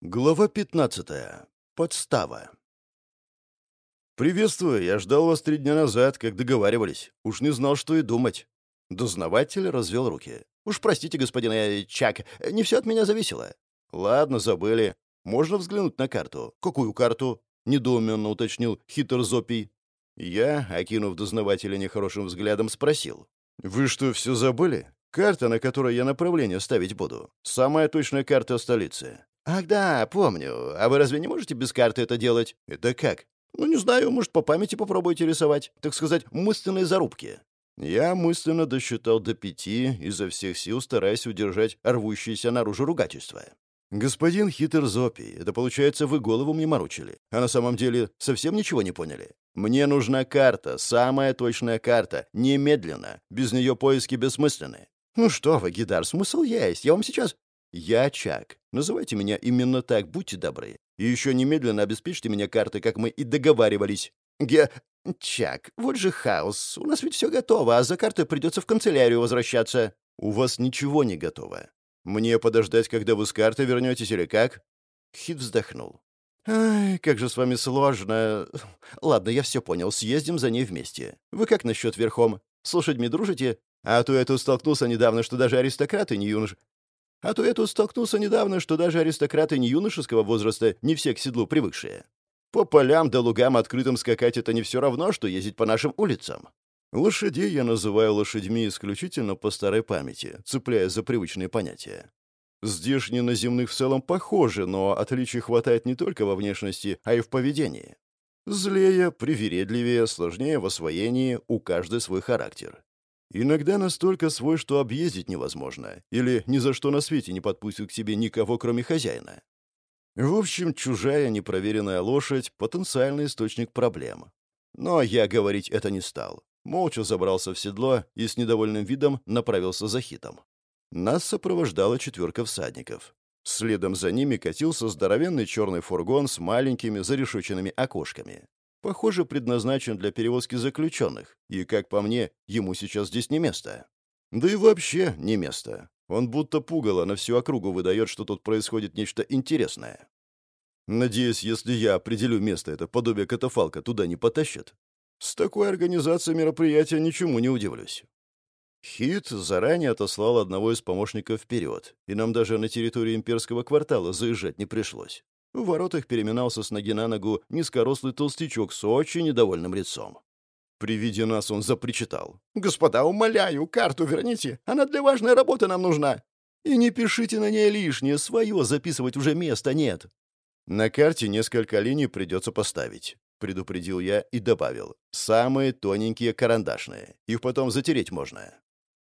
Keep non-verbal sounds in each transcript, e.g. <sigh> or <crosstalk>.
Глава 15. Подстава. «Приветствую, я ждал вас три дня назад, как договаривались. Уж не знал, что и думать». Дознаватель развел руки. «Уж простите, господин э, Чак, не все от меня зависело». «Ладно, забыли. Можно взглянуть на карту». «Какую карту?» — недоуменно уточнил хитр Зопий. Я, окинув дознавателя нехорошим взглядом, спросил. «Вы что, все забыли? Карта, на которой я направление ставить буду. Самая точная карта столицы. «Ах да, помню. А вы разве не можете без карты это делать?» «Это как?» «Ну, не знаю, может, по памяти попробуйте рисовать. Так сказать, мысленные зарубки». Я мысленно досчитал до пяти, изо всех сил стараясь удержать рвущееся наружу ругательство. «Господин Хитер Зопи, это получается, вы голову мне морочили, а на самом деле совсем ничего не поняли? Мне нужна карта, самая точная карта, немедленно, без нее поиски бессмысленны». «Ну что вы, Гидар, смысл есть, я вам сейчас...» «Я Чак. Называйте меня именно так, будьте добры. И еще немедленно обеспечьте меня картой, как мы и договаривались». «Ге... Чак, вот же хаос. У нас ведь все готово, а за картой придется в канцелярию возвращаться». «У вас ничего не готово. Мне подождать, когда вы с картой вернетесь или как?» Хит вздохнул. «Ай, как же с вами сложно. Ладно, я все понял. Съездим за ней вместе. Вы как насчет верхом? С лошадьми дружите? А то я тут столкнулся недавно, что даже аристократы не юнош... А то я тут столкнулся недавно, что даже аристократы не юношеского возраста не все к седлу привыкшие. По полям да лугам открытым скакать — это не все равно, что ездить по нашим улицам. Лошадей я называю лошадьми исключительно по старой памяти, цепляясь за привычные понятия. Здешние на земных в целом похожи, но отличий хватает не только во внешности, а и в поведении. Злее, привередливее, сложнее в освоении, у каждой свой характер. Иногда настолько свой, что объездить невозможно, или ни за что на свете не подпустит к себе никого, кроме хозяина. В общем, чужая непроверенная лошадь — потенциальный источник проблем. Но я говорить это не стал. Молча забрался в седло и с недовольным видом направился за хитом. Нас сопровождала четверка всадников. Следом за ними катился здоровенный черный фургон с маленькими зарешоченными окошками похоже, предназначен для перевозки заключенных, и, как по мне, ему сейчас здесь не место. Да и вообще не место. Он будто пугало на всю округу выдает, что тут происходит нечто интересное. Надеюсь, если я определю место, это подобие катафалка туда не потащат. С такой организацией мероприятия ничему не удивлюсь. Хит заранее отослал одного из помощников вперед, и нам даже на территорию имперского квартала заезжать не пришлось. В воротах переминался с ноги на ногу низкорослый толстячок с очень недовольным лицом. При виде нас он запричитал. «Господа, умоляю, карту верните. Она для важной работы нам нужна. И не пишите на ней лишнее, свое записывать уже места нет». «На карте несколько линий придется поставить», — предупредил я и добавил. «Самые тоненькие карандашные. Их потом затереть можно».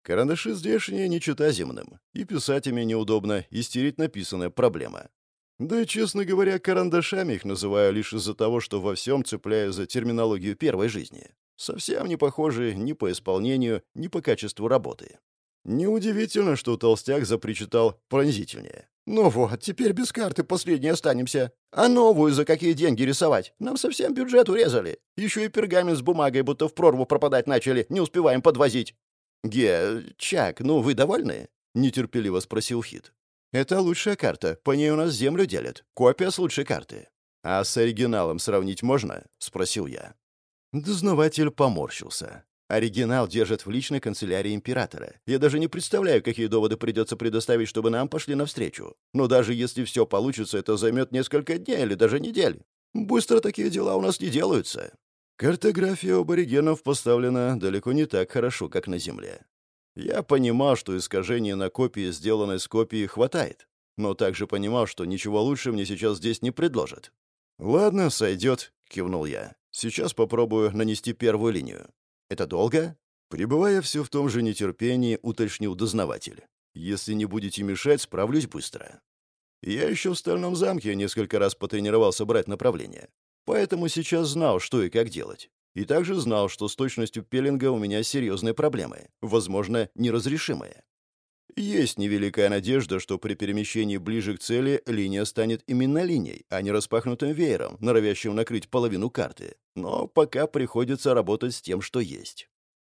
Карандаши здешние не чита земным. И писать ими неудобно, и стереть написанное — проблема. Да, честно говоря, карандашами их называю лишь из-за того, что во всем цепляю за терминологию первой жизни. Совсем не похожи ни по исполнению, ни по качеству работы. Неудивительно, что толстяк запричитал пронзительнее. «Ну вот, теперь без карты последней останемся. А новую за какие деньги рисовать? Нам совсем бюджет урезали. Еще и пергамент с бумагой будто в прорву пропадать начали, не успеваем подвозить». «Ге, Чак, ну вы довольны?» — нетерпеливо спросил Хит. Это лучшая карта, по ней у нас землю делят. Копия с лучшей карты. А с оригиналом сравнить можно? Спросил я. Дознаватель поморщился. Оригинал держат в личной канцелярии императора. Я даже не представляю, какие доводы придется предоставить, чтобы нам пошли навстречу. Но даже если все получится, это займет несколько дней или даже недель. Быстро такие дела у нас не делаются. Картография аборигенов поставлена далеко не так хорошо, как на Земле. Я понимал, что искажений на копии, сделанной с копией, хватает, но также понимал, что ничего лучше мне сейчас здесь не предложат. «Ладно, сойдет», — кивнул я. «Сейчас попробую нанести первую линию». «Это долго?» Прибывая все в том же нетерпении, уточнил дознаватель. «Если не будете мешать, справлюсь быстро». Я еще в Стальном замке несколько раз потренировался брать направление, поэтому сейчас знал, что и как делать. И также знал, что с точностью пеленга у меня серьезные проблемы, возможно, неразрешимые. Есть невеликая надежда, что при перемещении ближе к цели линия станет именно линией, а не распахнутым веером, норовящим накрыть половину карты. Но пока приходится работать с тем, что есть.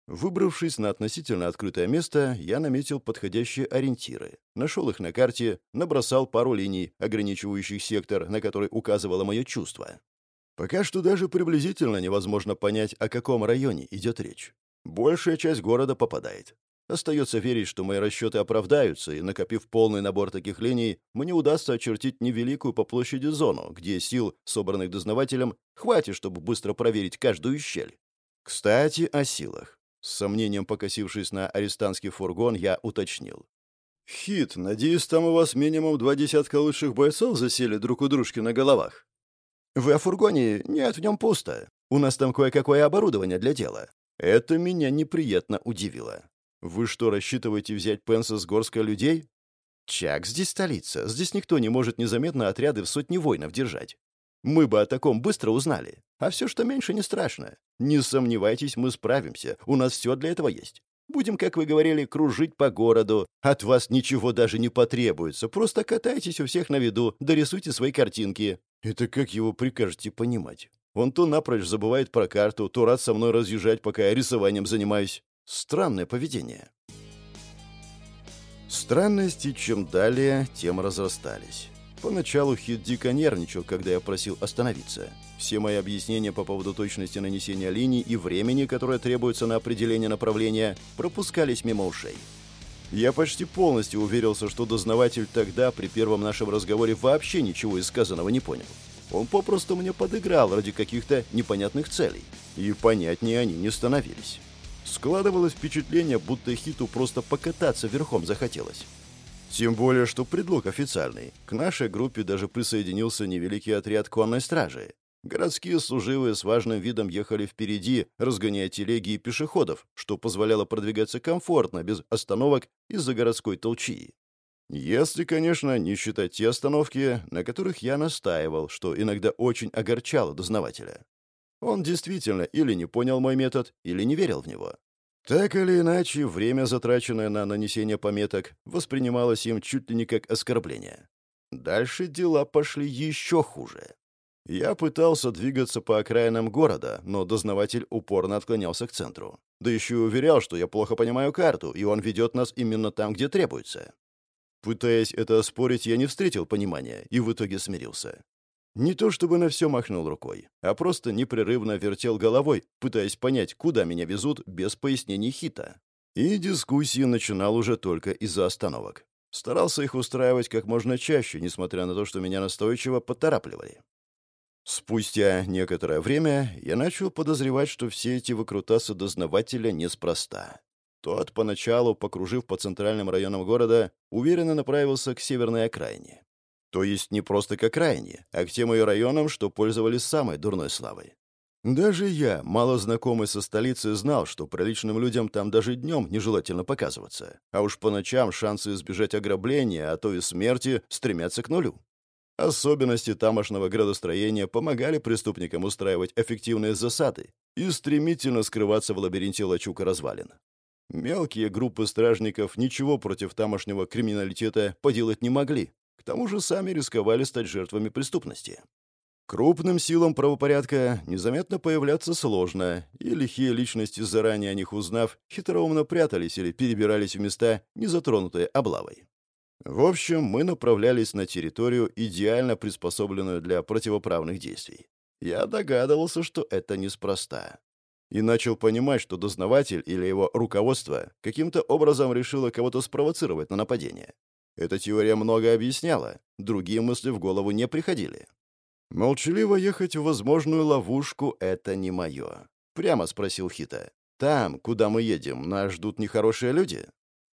Выбравшись на относительно открытое место, я наметил подходящие ориентиры, нашел их на карте, набросал пару линий, ограничивающих сектор, на который указывало мое чувство. Пока что даже приблизительно невозможно понять, о каком районе идет речь. Большая часть города попадает. Остается верить, что мои расчеты оправдаются, и, накопив полный набор таких линий, мне удастся очертить невеликую по площади зону, где сил, собранных дознавателем, хватит, чтобы быстро проверить каждую щель. Кстати, о силах. С сомнением покосившись на арестантский фургон, я уточнил. «Хит, надеюсь, там у вас минимум два десятка лучших бойцов засели друг у дружки на головах?» «Вы о фургоне? Нет, в нем пусто. У нас там кое-какое оборудование для дела». Это меня неприятно удивило. «Вы что, рассчитываете взять Пенса с горской людей?» «Чак, здесь столица. Здесь никто не может незаметно отряды в сотни воинов держать. Мы бы о таком быстро узнали. А все, что меньше, не страшно. Не сомневайтесь, мы справимся. У нас все для этого есть. Будем, как вы говорили, кружить по городу. От вас ничего даже не потребуется. Просто катайтесь у всех на виду, дорисуйте свои картинки. Это как его прикажете понимать? Он то напрочь забывает про карту, то рад со мной разъезжать, пока я рисованием занимаюсь. Странное поведение. Странности чем далее, тем разрастались. Поначалу Хит дико нервничал, когда я просил остановиться. Все мои объяснения по поводу точности нанесения линий и времени, которое требуется на определение направления, пропускались мимо ушей. Я почти полностью уверился, что дознаватель тогда, при первом нашем разговоре, вообще ничего из сказанного не понял. Он попросту мне подыграл ради каких-то непонятных целей. И понятнее они не становились. Складывалось впечатление, будто Хиту просто покататься верхом захотелось. Тем более, что предлог официальный. К нашей группе даже присоединился невеликий отряд конной стражи. Городские служивые с важным видом ехали впереди, разгоняя телеги и пешеходов, что позволяло продвигаться комфортно, без остановок из-за городской толчии. Если, конечно, не считать те остановки, на которых я настаивал, что иногда очень огорчало дознавателя. Он действительно или не понял мой метод, или не верил в него. Так или иначе, время, затраченное на нанесение пометок, воспринималось им чуть ли не как оскорбление. Дальше дела пошли еще хуже. Я пытался двигаться по окраинам города, но дознаватель упорно отклонялся к центру. Да еще и уверял, что я плохо понимаю карту, и он ведет нас именно там, где требуется. Пытаясь это оспорить, я не встретил понимания и в итоге смирился. Не то чтобы на все махнул рукой, а просто непрерывно вертел головой, пытаясь понять, куда меня везут без пояснений хита. И дискуссии начинал уже только из-за остановок. Старался их устраивать как можно чаще, несмотря на то, что меня настойчиво поторапливали. Спустя некоторое время я начал подозревать, что все эти выкрутасы дознавателя неспроста. Тот, поначалу, покружив по центральным районам города, уверенно направился к северной окраине. То есть не просто к окраине, а к тем ее районам, что пользовались самой дурной славой. Даже я, мало знакомый со столицей, знал, что приличным людям там даже днем нежелательно показываться, а уж по ночам шансы избежать ограбления, а то и смерти, стремятся к нулю. Особенности тамошного градостроения помогали преступникам устраивать эффективные засады и стремительно скрываться в лабиринте лачуг и развалин. Мелкие группы стражников ничего против тамошнего криминалитета поделать не могли, к тому же сами рисковали стать жертвами преступности. Крупным силам правопорядка незаметно появляться сложно, и лихие личности, заранее о них узнав, хитроумно прятались или перебирались в места, не затронутые облавой. В общем, мы направлялись на территорию, идеально приспособленную для противоправных действий. Я догадывался, что это неспроста. И начал понимать, что дознаватель или его руководство каким-то образом решило кого-то спровоцировать на нападение. Эта теория много объясняла, другие мысли в голову не приходили. «Молчаливо ехать в возможную ловушку — это не мое», — прямо спросил Хита. «Там, куда мы едем, нас ждут нехорошие люди?»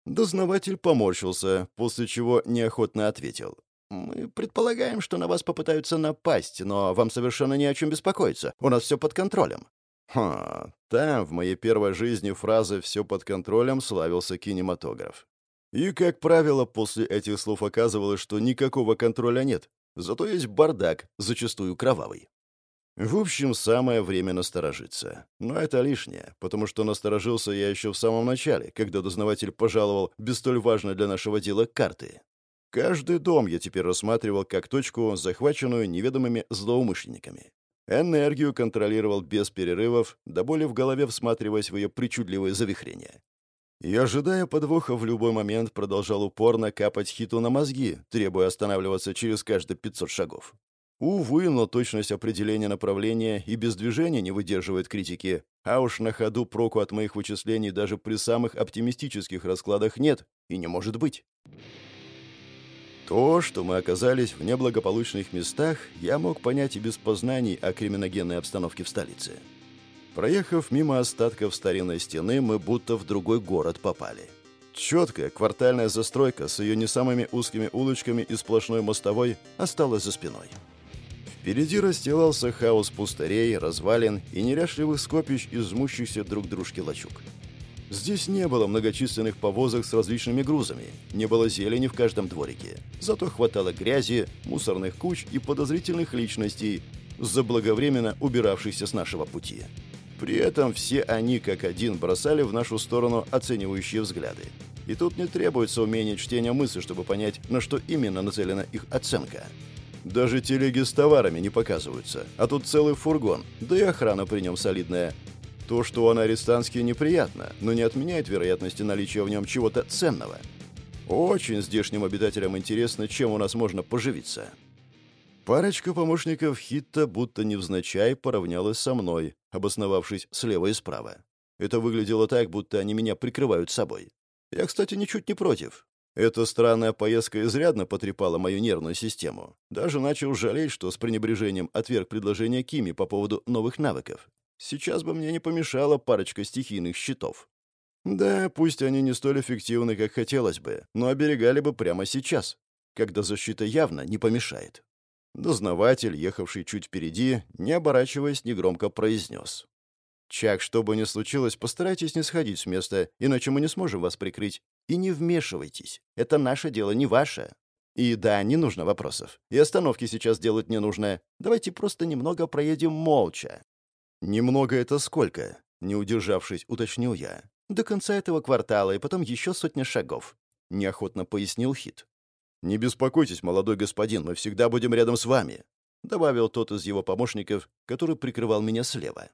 Дознаватель поморщился, после чего неохотно ответил. «Мы предполагаем, что на вас попытаются напасть, но вам совершенно не о чем беспокоиться. У нас все под контролем». Ха, там в моей первой жизни фраза «все под контролем» славился кинематограф. И, как правило, после этих слов оказывалось, что никакого контроля нет, зато есть бардак, зачастую кровавый. В общем, самое время насторожиться. Но это лишнее, потому что насторожился я еще в самом начале, когда дознаватель пожаловал без столь важной для нашего дела карты. Каждый дом я теперь рассматривал как точку, захваченную неведомыми злоумышленниками. Энергию контролировал без перерывов, до боли в голове всматриваясь в ее причудливые завихрения. И, ожидая подвоха в любой момент, продолжал упорно капать хиту на мозги, требуя останавливаться через каждые 500 шагов. Увы, но точность определения направления и без движения не выдерживает критики, а уж на ходу проку от моих вычислений даже при самых оптимистических раскладах нет и не может быть. То, что мы оказались в неблагополучных местах, я мог понять и без познаний о криминогенной обстановке в столице. Проехав мимо остатков старинной стены, мы будто в другой город попали. Четкая квартальная застройка с ее не самыми узкими улочками и сплошной мостовой осталась за спиной. Впереди расстилался хаос пустырей, развалин и неряшливых скопищ из друг дружки лачуг. Здесь не было многочисленных повозок с различными грузами, не было зелени в каждом дворике. Зато хватало грязи, мусорных куч и подозрительных личностей, заблаговременно убиравшихся с нашего пути. При этом все они, как один, бросали в нашу сторону оценивающие взгляды. И тут не требуется умение чтения мысли, чтобы понять, на что именно нацелена их оценка. Даже телеги с товарами не показываются, а тут целый фургон, да и охрана при нем солидная. То, что он арестантский, неприятно, но не отменяет вероятности наличия в нем чего-то ценного. Очень здешним обитателям интересно, чем у нас можно поживиться. Парочка помощников Хитта будто невзначай поравнялась со мной, обосновавшись слева и справа. Это выглядело так, будто они меня прикрывают собой. Я, кстати, ничуть не против. Эта странная поездка изрядно потрепала мою нервную систему. Даже начал жалеть, что с пренебрежением отверг предложение Кими по поводу новых навыков. Сейчас бы мне не помешала парочка стихийных щитов. Да, пусть они не столь эффективны, как хотелось бы, но оберегали бы прямо сейчас, когда защита явно не помешает. Дознаватель, ехавший чуть впереди, не оборачиваясь, негромко произнес. «Чак, что бы ни случилось, постарайтесь не сходить с места, иначе мы не сможем вас прикрыть. И не вмешивайтесь. Это наше дело, не ваше. И да, не нужно вопросов. И остановки сейчас делать не нужно. Давайте просто немного проедем молча». «Немного это сколько?» — не удержавшись, уточнил я. «До конца этого квартала, и потом еще сотня шагов», — неохотно пояснил Хит. «Не беспокойтесь, молодой господин, мы всегда будем рядом с вами», — добавил тот из его помощников, который прикрывал меня слева.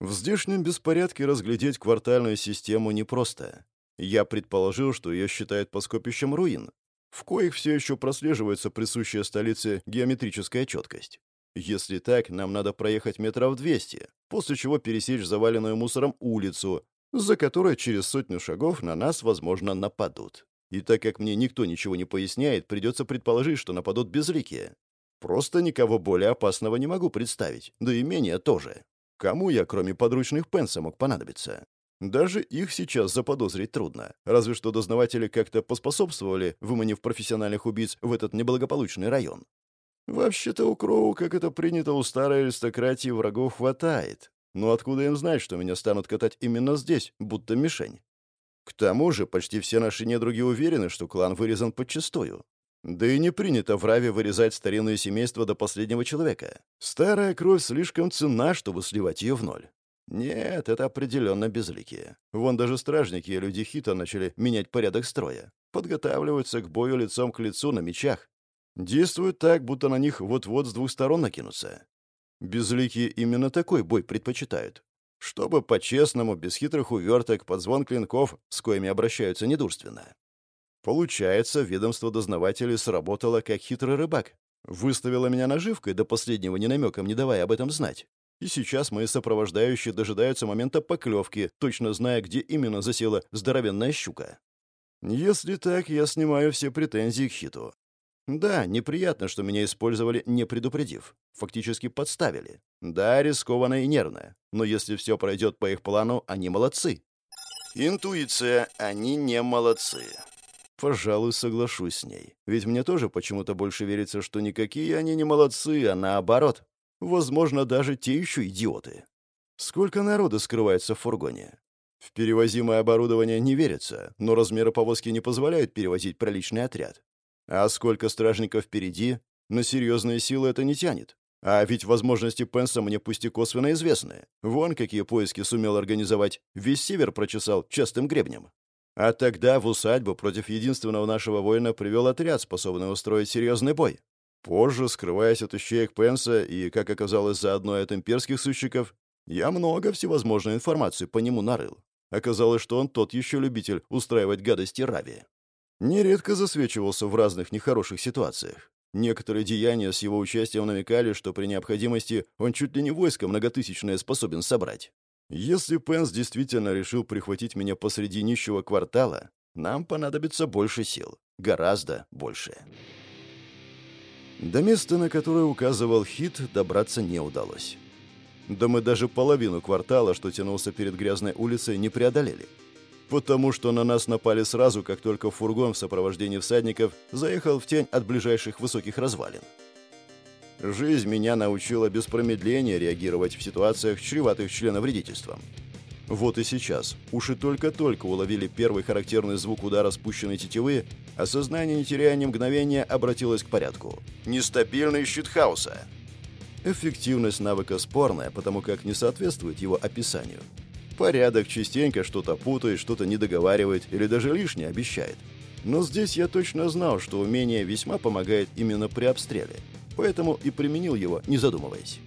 В здешнем беспорядке разглядеть квартальную систему непросто. Я предположил, что ее считают по скопищам руин, в коих все еще прослеживается присущая столице геометрическая четкость. Если так, нам надо проехать метров 200, после чего пересечь заваленную мусором улицу, за которой через сотню шагов на нас, возможно, нападут. И так как мне никто ничего не поясняет, придется предположить, что нападут безликие. Просто никого более опасного не могу представить, да и менее тоже. Кому я, кроме подручных Пенса, мог понадобиться? Даже их сейчас заподозрить трудно, разве что дознаватели как-то поспособствовали, выманив профессиональных убийц в этот неблагополучный район. Вообще-то у Кроу, как это принято у старой аристократии, врагов хватает. Но откуда им знать, что меня станут катать именно здесь, будто мишень? К тому же почти все наши недруги уверены, что клан вырезан подчистую. Да и не принято в Раве вырезать старинные семейства до последнего человека. Старая кровь слишком ценна, чтобы сливать ее в ноль. Нет, это определенно безликие. Вон даже стражники и люди Хита начали менять порядок строя. Подготавливаются к бою лицом к лицу на мечах. Действуют так, будто на них вот-вот с двух сторон накинутся. Безликие именно такой бой предпочитают чтобы по-честному, без хитрых уверток, под звон клинков, с коими обращаются недурственно. Получается, ведомство дознавателей сработало как хитрый рыбак. Выставило меня наживкой, до последнего ни намеком не давая об этом знать. И сейчас мои сопровождающие дожидаются момента поклевки, точно зная, где именно засела здоровенная щука. Если так, я снимаю все претензии к хиту. Да, неприятно, что меня использовали, не предупредив. Фактически подставили. Да, рискованно и нервно. Но если все пройдет по их плану, они молодцы. Интуиция. Они не молодцы. Пожалуй, соглашусь с ней. Ведь мне тоже почему-то больше верится, что никакие они не молодцы, а наоборот. Возможно, даже те еще идиоты. Сколько народа скрывается в фургоне? В перевозимое оборудование не верится, но размеры повозки не позволяют перевозить приличный отряд. А сколько стражников впереди, на серьезные силы это не тянет. А ведь возможности Пенса мне пусть и косвенно известны. Вон какие поиски сумел организовать. Весь север прочесал частым гребнем. А тогда в усадьбу против единственного нашего воина привел отряд, способный устроить серьезный бой. Позже, скрываясь от ищеек Пенса и, как оказалось, заодно от имперских сыщиков, я много всевозможной информации по нему нарыл. Оказалось, что он тот еще любитель устраивать гадости Рави. Нередко засвечивался в разных нехороших ситуациях. Некоторые деяния с его участием намекали, что при необходимости он чуть ли не войско многотысячное способен собрать. Если Пенс действительно решил прихватить меня посреди нищего квартала, нам понадобится больше сил. Гораздо больше. До места, на которое указывал Хит, добраться не удалось. Да мы даже половину квартала, что тянулся перед грязной улицей, не преодолели. Потому что на нас напали сразу, как только фургон в сопровождении всадников заехал в тень от ближайших высоких развалин. Жизнь меня научила без промедления реагировать в ситуациях, чреватых членовредительством. Вот и сейчас. Уши только-только уловили первый характерный звук удара спущенной тетивы, а сознание, не теряя ни мгновения, обратилось к порядку. Нестабильный щит хаоса. Эффективность навыка спорная, потому как не соответствует его описанию. Порядок частенько что-то путает, что-то не договаривает или даже лишнее обещает. Но здесь я точно знал, что умение весьма помогает именно при обстреле. Поэтому и применил его, не задумываясь.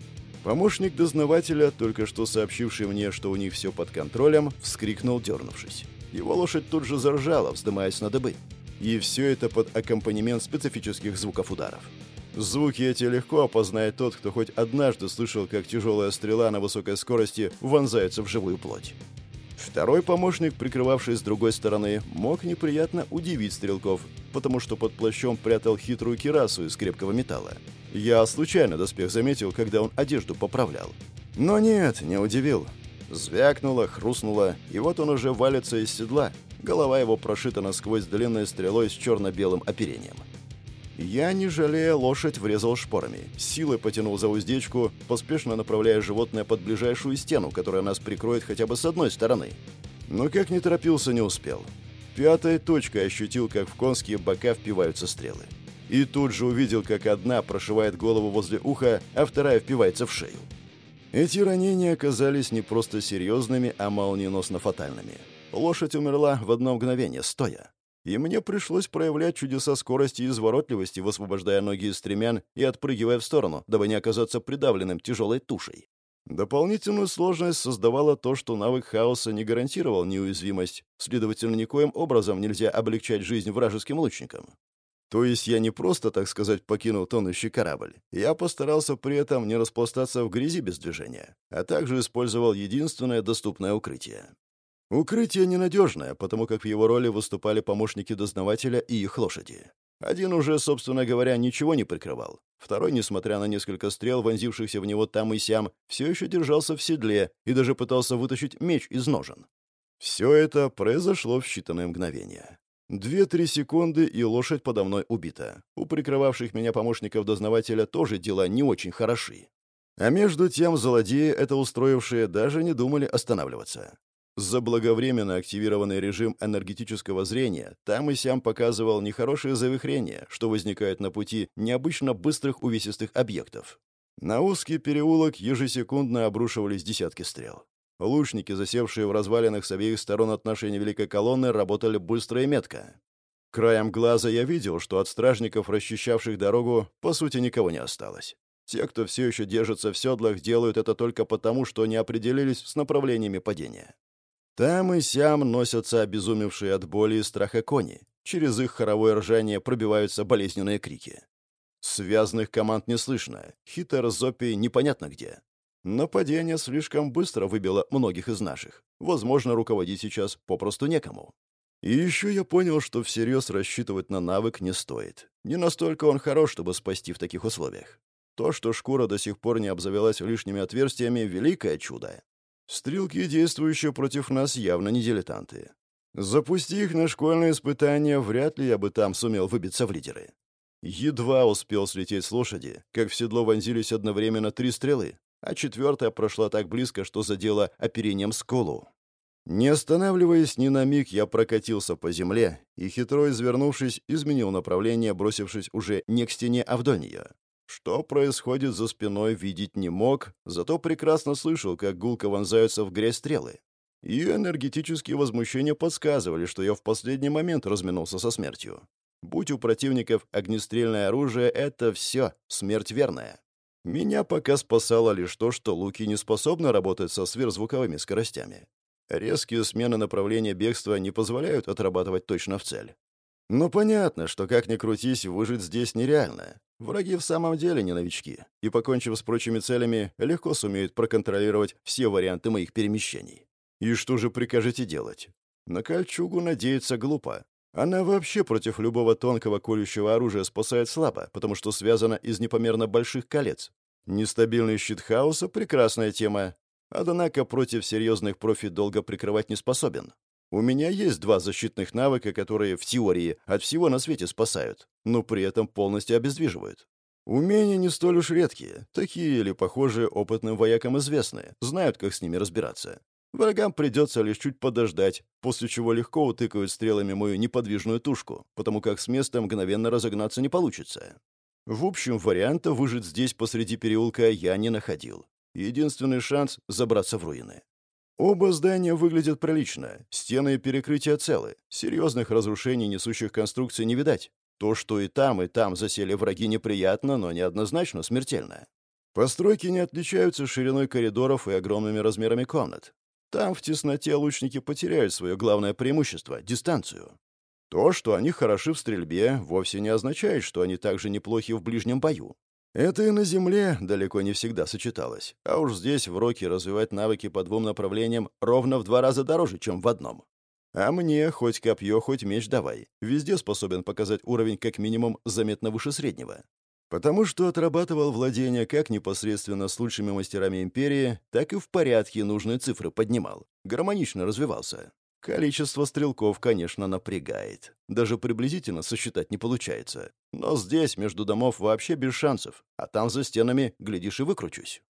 Помощник дознавателя, только что сообщивший мне, что у них все под контролем, вскрикнул, дернувшись. Его лошадь тут же заржала, вздымаясь на дыбы. И все это под аккомпанемент специфических звуков ударов. Звуки эти легко опознает тот, кто хоть однажды слышал, как тяжелая стрела на высокой скорости вонзается в живую плоть. Второй помощник, прикрывавший с другой стороны, мог неприятно удивить стрелков, потому что под плащом прятал хитрую кирасу из крепкого металла. Я случайно доспех заметил, когда он одежду поправлял. Но нет, не удивил. Звякнуло, хрустнуло, и вот он уже валится из седла. Голова его прошита насквозь длинной стрелой с черно-белым оперением. Я, не жалея лошадь, врезал шпорами. Силой потянул за уздечку, поспешно направляя животное под ближайшую стену, которая нас прикроет хотя бы с одной стороны. Но как не торопился, не успел. Пятой точкой ощутил, как в конские бока впиваются стрелы. И тут же увидел, как одна прошивает голову возле уха, а вторая впивается в шею. Эти ранения оказались не просто серьезными, а молниеносно фатальными. Лошадь умерла в одно мгновение, стоя и мне пришлось проявлять чудеса скорости и изворотливости, высвобождая ноги из стремян и отпрыгивая в сторону, дабы не оказаться придавленным тяжелой тушей. Дополнительную сложность создавало то, что навык хаоса не гарантировал неуязвимость, следовательно, никоим образом нельзя облегчать жизнь вражеским лучникам. То есть я не просто, так сказать, покинул тонущий корабль. Я постарался при этом не распластаться в грязи без движения, а также использовал единственное доступное укрытие. Укрытие ненадежное, потому как в его роли выступали помощники дознавателя и их лошади. Один уже, собственно говоря, ничего не прикрывал. Второй, несмотря на несколько стрел, вонзившихся в него там и сям, все еще держался в седле и даже пытался вытащить меч из ножен. Все это произошло в считанные мгновения. Две-три секунды, и лошадь подо мной убита. У прикрывавших меня помощников дознавателя тоже дела не очень хороши. А между тем злодеи, это устроившие, даже не думали останавливаться. Заблаговременно активированный режим энергетического зрения там и сям показывал нехорошие завихрения, что возникают на пути необычно быстрых увесистых объектов. На узкий переулок ежесекундно обрушивались десятки стрел. Лучники, засевшие в развалинах с обеих сторон от нашей невеликой колонны, работали быстро и метко. Краем глаза я видел, что от стражников, расчищавших дорогу, по сути никого не осталось. Те, кто все еще держится в седлах, делают это только потому, что не определились с направлениями падения. Там и сям носятся обезумевшие от боли и страха кони. Через их хоровое ржание пробиваются болезненные крики. Связанных команд не слышно. Хитер Зоппи непонятно где. Нападение слишком быстро выбило многих из наших. Возможно, руководить сейчас попросту некому. И еще я понял, что всерьез рассчитывать на навык не стоит. Не настолько он хорош, чтобы спасти в таких условиях. То, что шкура до сих пор не обзавелась лишними отверстиями, — великое чудо. Стрелки, действующие против нас, явно не дилетанты. Запусти их на школьные испытания, вряд ли я бы там сумел выбиться в лидеры. Едва успел слететь с лошади, как в седло вонзились одновременно три стрелы, а четвертая прошла так близко, что задела оперением сколу. Не останавливаясь ни на миг, я прокатился по земле и, хитро извернувшись, изменил направление, бросившись уже не к стене, а вдоль нее. Что происходит за спиной, видеть не мог, зато прекрасно слышал, как гулко вонзаются в грязь стрелы. И энергетические возмущения подсказывали, что я в последний момент разминулся со смертью. Будь у противников огнестрельное оружие, это все, смерть верная. Меня пока спасало лишь то, что луки не способны работать со сверхзвуковыми скоростями. Резкие смены направления бегства не позволяют отрабатывать точно в цель. Но понятно, что как ни крутись, выжить здесь нереально. Враги в самом деле не новички, и, покончив с прочими целями, легко сумеют проконтролировать все варианты моих перемещений. И что же прикажете делать? На кольчугу надеяться глупо. Она вообще против любого тонкого колющего оружия спасает слабо, потому что связана из непомерно больших колец. Нестабильный щит хаоса — прекрасная тема. Однако против серьезных профи долго прикрывать не способен. У меня есть два защитных навыка, которые в теории от всего на свете спасают, но при этом полностью обездвиживают. Умения не столь уж редкие, такие или похожие опытным воякам известны, знают, как с ними разбираться. Врагам придется лишь чуть подождать, после чего легко утыкают стрелами мою неподвижную тушку, потому как с места мгновенно разогнаться не получится. В общем, варианта выжить здесь посреди переулка я не находил. Единственный шанс — забраться в руины. Оба здания выглядят прилично, стены и перекрытия целы, серьезных разрушений несущих конструкций не видать. То, что и там, и там засели враги неприятно, но неоднозначно смертельно. Постройки не отличаются шириной коридоров и огромными размерами комнат. Там в тесноте лучники потеряют свое главное преимущество — дистанцию. То, что они хороши в стрельбе, вовсе не означает, что они также неплохи в ближнем бою. Это и на земле далеко не всегда сочеталось. А уж здесь, в Роке, развивать навыки по двум направлениям ровно в два раза дороже, чем в одном. А мне хоть копье, хоть меч давай. Везде способен показать уровень как минимум заметно выше среднего. Потому что отрабатывал владение как непосредственно с лучшими мастерами Империи, так и в порядке нужные цифры поднимал. Гармонично развивался. Количество стрелков, конечно, напрягает. Даже приблизительно сосчитать не получается. Но здесь, между домов, вообще без шансов. А там за стенами, глядишь, и выкручусь.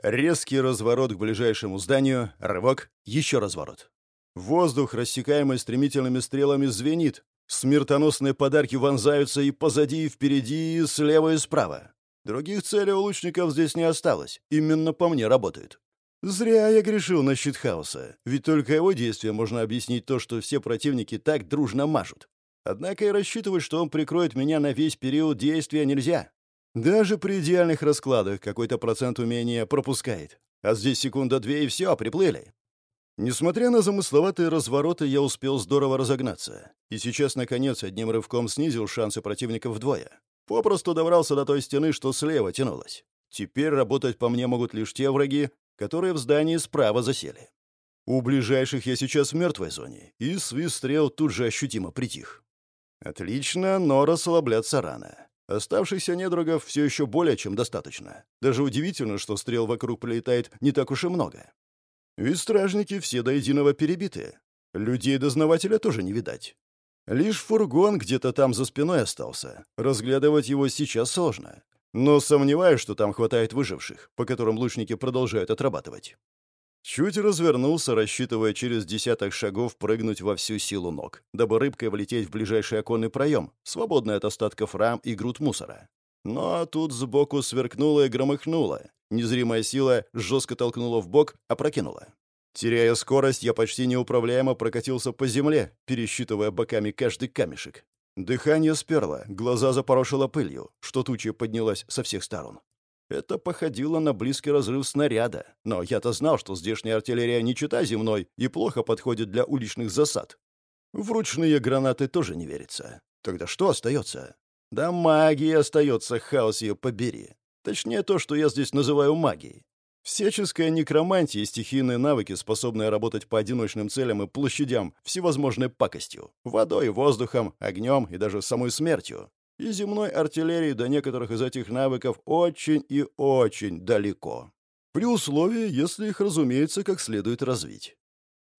Резкий разворот к ближайшему зданию, рывок, еще разворот. Воздух, рассекаемый стремительными стрелами, звенит. Смертоносные подарки вонзаются и позади, и впереди, и слева, и справа. Других целей у лучников здесь не осталось. Именно по мне работают. Зря я грешил на щит хаоса, ведь только его действия можно объяснить то, что все противники так дружно мажут. Однако и рассчитывать, что он прикроет меня на весь период действия, нельзя. Даже при идеальных раскладах какой-то процент умения пропускает. А здесь секунда-две и все, приплыли. Несмотря на замысловатые развороты, я успел здорово разогнаться. И сейчас, наконец, одним рывком снизил шансы противника вдвое. Попросту добрался до той стены, что слева тянулась. Теперь работать по мне могут лишь те враги, которые в здании справа засели. У ближайших я сейчас в мертвой зоне, и свист стрел тут же ощутимо притих. Отлично, но расслабляться рано. Оставшихся недругов все еще более чем достаточно. Даже удивительно, что стрел вокруг прилетает не так уж и много. Ведь стражники все до единого перебиты. Людей-дознавателя тоже не видать. Лишь фургон где-то там за спиной остался. Разглядывать его сейчас сложно. Но сомневаюсь, что там хватает выживших, по которым лучники продолжают отрабатывать. Чуть развернулся, рассчитывая через десяток шагов прыгнуть во всю силу ног, дабы рыбкой влететь в ближайший оконный проем, свободный от остатков рам и груд мусора. Но тут сбоку сверкнуло и громыхнуло. Незримая сила жестко толкнула в бок, опрокинула. Теряя скорость, я почти неуправляемо прокатился по земле, пересчитывая боками каждый камешек. Дыхание сперло, глаза запорошило пылью, что туча поднялась со всех сторон. Это походило на близкий разрыв снаряда, но я-то знал, что здешняя артиллерия не чита земной и плохо подходит для уличных засад. В ручные гранаты тоже не верится. Тогда что остается? Да магия остается, хаос ее побери. Точнее, то, что я здесь называю магией. Всяческая некромантия и стихийные навыки, способные работать по одиночным целям и площадям всевозможной пакостью. Водой, воздухом, огнем и даже самой смертью. И земной артиллерии до некоторых из этих навыков очень и очень далеко. При условии, если их, разумеется, как следует развить.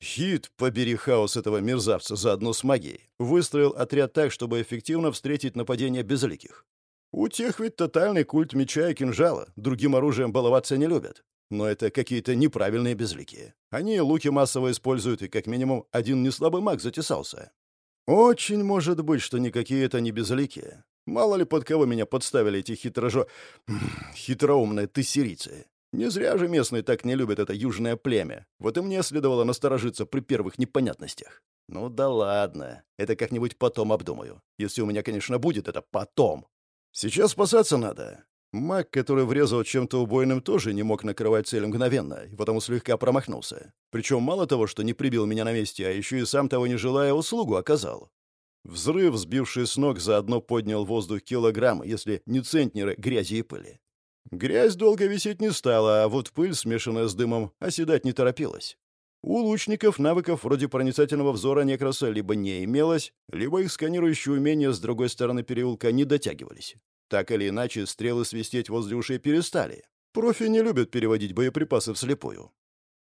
Хит, побери хаос этого мерзавца заодно с магией, выстроил отряд так, чтобы эффективно встретить нападение безликих. У тех ведь тотальный культ меча и кинжала, другим оружием баловаться не любят. Но это какие-то неправильные безликие. Они луки массово используют, и как минимум один неслабый маг затесался. Очень может быть, что никакие это не безликие. Мало ли под кого меня подставили эти хитрожо... <clears throat> хитроумные тессерийцы. Не зря же местные так не любят это южное племя. Вот и мне следовало насторожиться при первых непонятностях. Ну да ладно, это как-нибудь потом обдумаю. Если у меня, конечно, будет это потом. Сейчас спасаться надо. Маг, который врезал чем-то убойным, тоже не мог накрывать цель мгновенно, и потому слегка промахнулся. Причем мало того, что не прибил меня на месте, а еще и сам того не желая услугу оказал. Взрыв, сбивший с ног, заодно поднял воздух килограмм, если не центнеры грязи и пыли. Грязь долго висеть не стала, а вот пыль, смешанная с дымом, оседать не торопилась. У лучников навыков вроде проницательного взора некраса либо не имелось, либо их сканирующие умения с другой стороны переулка не дотягивались. Так или иначе, стрелы свистеть возле ушей перестали. Профи не любят переводить боеприпасы вслепую.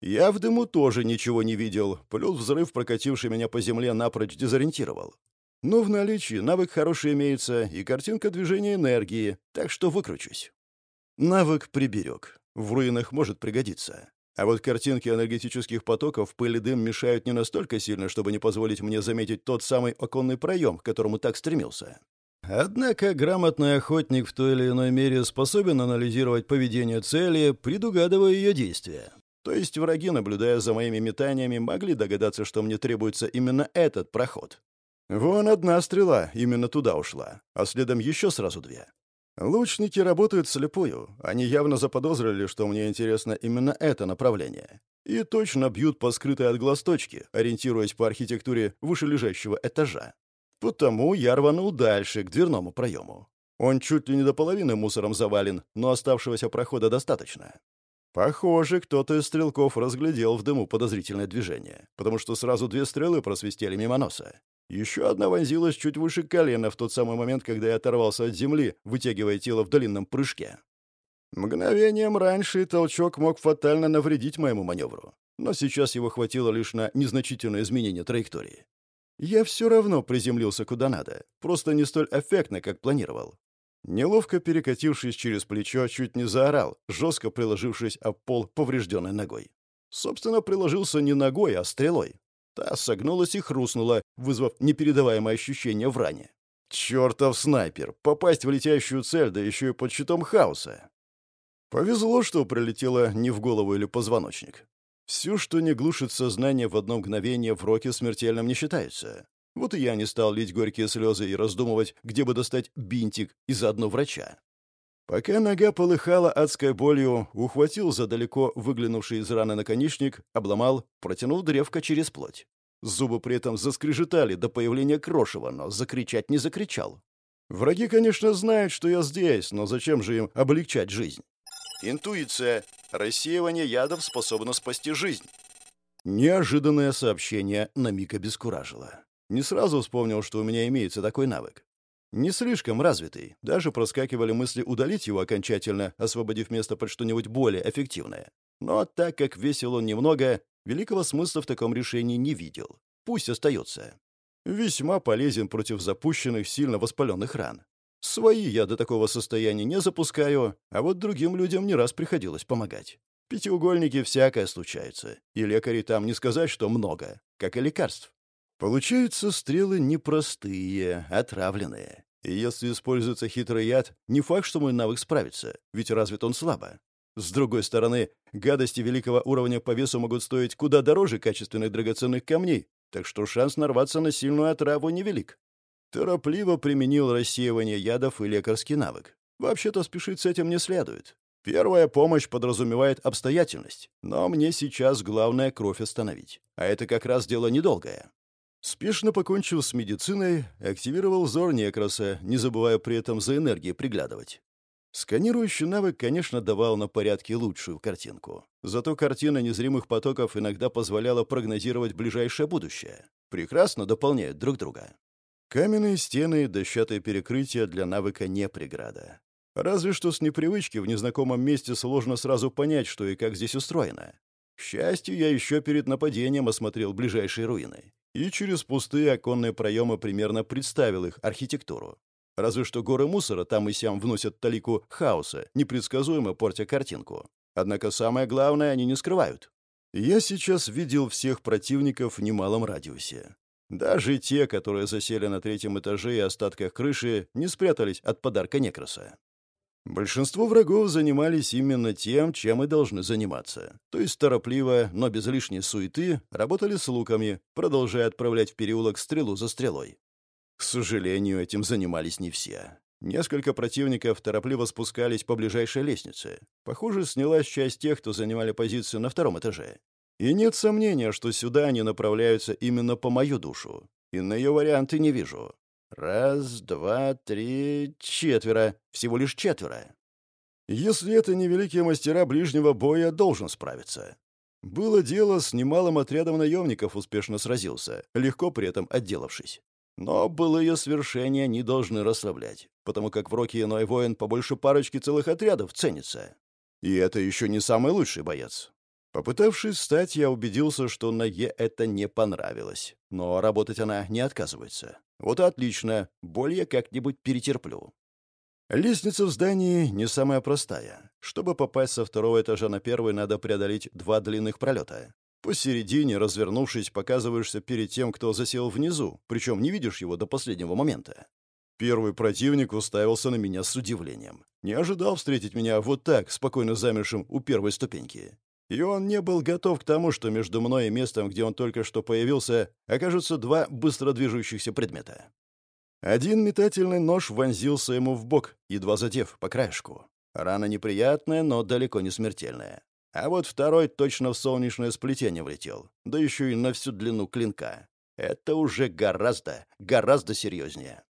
Я в дыму тоже ничего не видел, плюс взрыв, прокативший меня по земле, напрочь дезориентировал. Но в наличии навык хороший имеется и картинка движения энергии, так что выкручусь. Навык приберег. В руинах может пригодиться. А вот картинки энергетических потоков пыль и дым мешают не настолько сильно, чтобы не позволить мне заметить тот самый оконный проем, к которому так стремился. Однако грамотный охотник в той или иной мере способен анализировать поведение цели, предугадывая ее действия. То есть враги, наблюдая за моими метаниями, могли догадаться, что мне требуется именно этот проход. Вон одна стрела именно туда ушла, а следом еще сразу две. Лучники работают слепую. Они явно заподозрили, что мне интересно именно это направление. И точно бьют по скрытой от глаз точке, ориентируясь по архитектуре вышележащего этажа. Потому я рванул дальше, к дверному проему. Он чуть ли не до половины мусором завален, но оставшегося прохода достаточно. Похоже, кто-то из стрелков разглядел в дыму подозрительное движение, потому что сразу две стрелы просвистели мимо носа. Еще одна вонзилась чуть выше колена в тот самый момент, когда я оторвался от земли, вытягивая тело в длинном прыжке. Мгновением раньше толчок мог фатально навредить моему маневру, но сейчас его хватило лишь на незначительное изменение траектории. Я все равно приземлился куда надо, просто не столь эффектно, как планировал. Неловко перекатившись через плечо, чуть не заорал, жестко приложившись об пол поврежденной ногой. Собственно, приложился не ногой, а стрелой. Та согнулась и хрустнула, вызвав непередаваемое ощущение в ране. Чертов снайпер! Попасть в летящую цель, да еще и под щитом хаоса! Повезло, что прилетело не в голову или позвоночник. Все, что не глушит сознание в одно мгновение, в роке смертельным не считается. Вот и я не стал лить горькие слезы и раздумывать, где бы достать бинтик и заодно врача. Пока нога полыхала адской болью, ухватил за далеко выглянувший из раны наконечник, обломал, протянул древко через плоть. Зубы при этом заскрежетали до появления крошева, но закричать не закричал. Враги, конечно, знают, что я здесь, но зачем же им облегчать жизнь? Интуиция. Рассеивание ядов способно спасти жизнь. Неожиданное сообщение на миг обескуражило. Не сразу вспомнил, что у меня имеется такой навык. Не слишком развитый. Даже проскакивали мысли удалить его окончательно, освободив место под что-нибудь более эффективное. Но так как весил он немного, великого смысла в таком решении не видел. Пусть остается. Весьма полезен против запущенных, сильно воспаленных ран. Свои я до такого состояния не запускаю, а вот другим людям не раз приходилось помогать. Пятиугольники всякое случается, и лекари там не сказать, что много, как и лекарств. Получаются стрелы непростые, отравленные. И если используется хитрый яд, не факт, что мой навык справится, ведь развит он слабо. С другой стороны, гадости великого уровня по весу могут стоить куда дороже качественных драгоценных камней, так что шанс нарваться на сильную отраву невелик. Торопливо применил рассеивание ядов и лекарский навык. Вообще-то спешить с этим не следует. Первая помощь подразумевает обстоятельность, но мне сейчас главное кровь остановить. А это как раз дело недолгое. Спешно покончив с медициной, активировал взор некраса, не забывая при этом за энергией приглядывать. Сканирующий навык, конечно, давал на порядке лучшую картинку. Зато картина незримых потоков иногда позволяла прогнозировать ближайшее будущее. Прекрасно дополняют друг друга. Каменные стены и дощатые перекрытия для навыка не преграда. Разве что с непривычки в незнакомом месте сложно сразу понять, что и как здесь устроено. К счастью, я еще перед нападением осмотрел ближайшие руины и через пустые оконные проемы примерно представил их архитектуру. Разве что горы мусора там и сям вносят талику хаоса, непредсказуемо портя картинку. Однако самое главное они не скрывают. Я сейчас видел всех противников в немалом радиусе. Даже те, которые засели на третьем этаже и остатках крыши, не спрятались от подарка Некроса. Большинство врагов занимались именно тем, чем и должны заниматься. То есть торопливо, но без лишней суеты, работали с луками, продолжая отправлять в переулок стрелу за стрелой. К сожалению, этим занимались не все. Несколько противников торопливо спускались по ближайшей лестнице. Похоже, снялась часть тех, кто занимали позицию на втором этаже. И нет сомнения, что сюда они направляются именно по мою душу. Иные варианты не вижу. Раз, два, три, четверо. Всего лишь четверо. Если это не великие мастера ближнего боя, должен справиться. Было дело, с немалым отрядом наемников успешно сразился, легко при этом отделавшись. Но былые свершения не должны расслаблять, потому как в Роке иной воин побольше парочки целых отрядов ценится. И это еще не самый лучший боец. Попытавшись встать, я убедился, что Наге это не понравилось. Но работать она не отказывается. Вот отлично, боль я как-нибудь перетерплю. Лестница в здании не самая простая. Чтобы попасть со второго этажа на первый, надо преодолеть два длинных пролета. Посередине, развернувшись, показываешься перед тем, кто засел внизу, причем не видишь его до последнего момента. Первый противник уставился на меня с удивлением. Не ожидал встретить меня вот так, спокойно замершим у первой ступеньки. И он не был готов к тому, что между мной и местом, где он только что появился, окажутся два быстро движущихся предмета. Один метательный нож вонзился ему в бок, едва задев по краешку. Рана неприятная, но далеко не смертельная. А вот второй точно в солнечное сплетение влетел, да еще и на всю длину клинка. Это уже гораздо, гораздо серьезнее.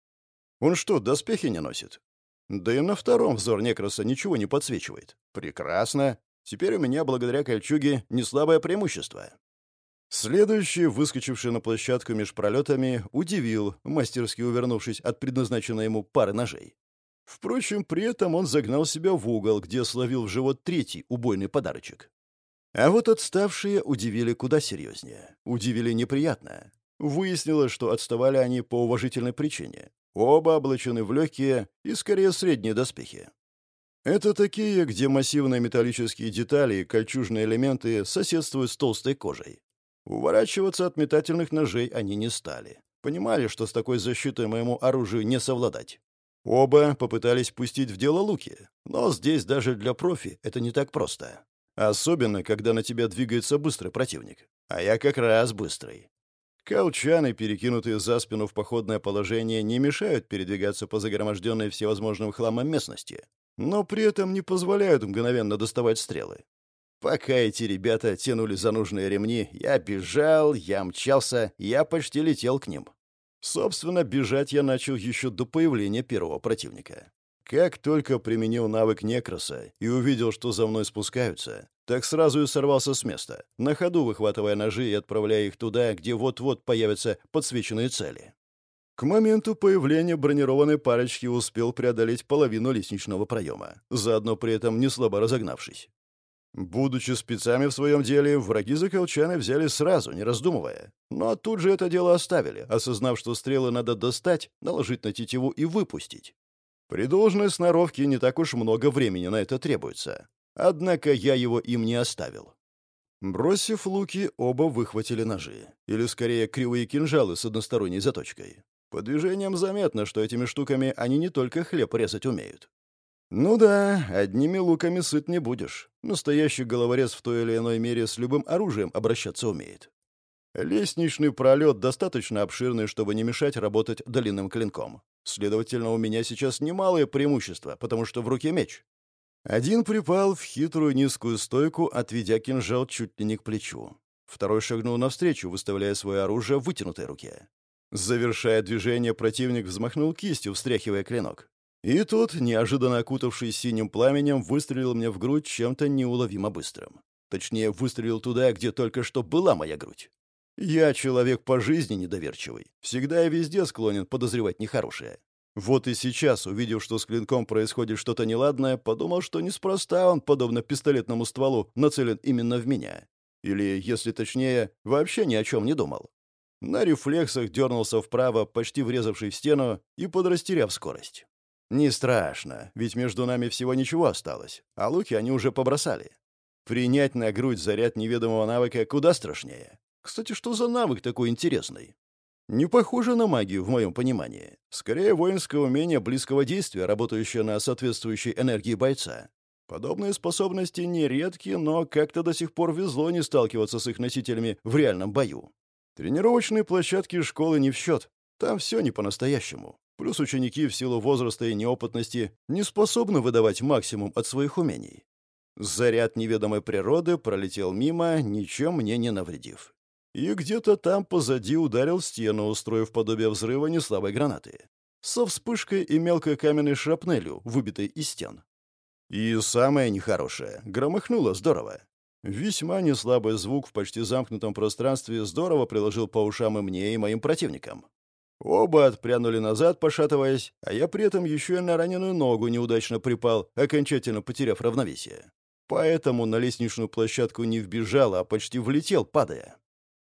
Он что, доспехи не носит? Да и на втором взор Некроса ничего не подсвечивает. Прекрасно. Теперь у меня, благодаря кольчуге, неслабое преимущество. Следующий, выскочивший на площадку меж пролетами, удивил, мастерски увернувшись от предназначенной ему пары ножей. Впрочем, при этом он загнал себя в угол, где словил в живот третий убойный подарочек. А вот отставшие удивили куда серьезнее. Удивили неприятно. Выяснилось, что отставали они по уважительной причине. Оба облачены в легкие и скорее средние доспехи. Это такие, где массивные металлические детали и кольчужные элементы соседствуют с толстой кожей. Уворачиваться от метательных ножей они не стали. Понимали, что с такой защитой моему оружию не совладать. Оба попытались пустить в дело луки, но здесь даже для профи это не так просто. Особенно, когда на тебя двигается быстрый противник. А я как раз быстрый. Колчаны, перекинутые за спину в походное положение, не мешают передвигаться по загроможденной всевозможным хламам местности, но при этом не позволяют мгновенно доставать стрелы. Пока эти ребята тянули за нужные ремни, я бежал, я мчался, я почти летел к ним. Собственно, бежать я начал еще до появления первого противника. Как только применил навык некроса и увидел, что за мной спускаются, так сразу и сорвался с места, на ходу выхватывая ножи и отправляя их туда, где вот-вот появятся подсвеченные цели. К моменту появления бронированной парочки успел преодолеть половину лестничного проема, заодно при этом не слабо разогнавшись. Будучи спецами в своем деле, враги за колчаны взяли сразу, не раздумывая. Но тут же это дело оставили, осознав, что стрелы надо достать, наложить на тетиву и выпустить. При должной сноровке не так уж много времени на это требуется. Однако я его им не оставил. Бросив луки, оба выхватили ножи. Или, скорее, кривые кинжалы с односторонней заточкой. По движениям заметно, что этими штуками они не только хлеб резать умеют. Ну да, одними луками сыт не будешь. Настоящий головорез в той или иной мере с любым оружием обращаться умеет. Лестничный пролет достаточно обширный, чтобы не мешать работать длинным клинком. Следовательно, у меня сейчас немалое преимущество, потому что в руке меч. Один припал в хитрую низкую стойку, отведя кинжал чуть ли не к плечу. Второй шагнул навстречу, выставляя свое оружие в вытянутой руке. Завершая движение, противник взмахнул кистью, встряхивая клинок. И тут, неожиданно окутавшись синим пламенем, выстрелил мне в грудь чем-то неуловимо быстрым. Точнее, выстрелил туда, где только что была моя грудь. Я человек по жизни недоверчивый. Всегда и везде склонен подозревать нехорошее. Вот и сейчас, увидев, что с клинком происходит что-то неладное, подумал, что неспроста он, подобно пистолетному стволу, нацелен именно в меня. Или, если точнее, вообще ни о чем не думал. На рефлексах дернулся вправо, почти врезавший в стену и подрастеряв скорость. «Не страшно, ведь между нами всего ничего осталось, а луки они уже побросали. Принять на грудь заряд неведомого навыка куда страшнее. Кстати, что за навык такой интересный?» Не похоже на магию в моем понимании. Скорее, воинское умение близкого действия, работающее на соответствующей энергии бойца. Подобные способности нередки, но как-то до сих пор везло не сталкиваться с их носителями в реальном бою. Тренировочные площадки школы не в счет. Там все не по-настоящему. Плюс ученики в силу возраста и неопытности не способны выдавать максимум от своих умений. Заряд неведомой природы пролетел мимо, ничем мне не навредив. И где-то там позади ударил стену, устроив подобие взрыва неслабой гранаты. Со вспышкой и мелкой каменной шрапнелью, выбитой из стен. И самое нехорошее — громыхнуло здорово. Весьма неслабый звук в почти замкнутом пространстве здорово приложил по ушам и мне, и моим противникам. Оба отпрянули назад, пошатываясь, а я при этом еще и на раненую ногу неудачно припал, окончательно потеряв равновесие. Поэтому на лестничную площадку не вбежал, а почти влетел, падая.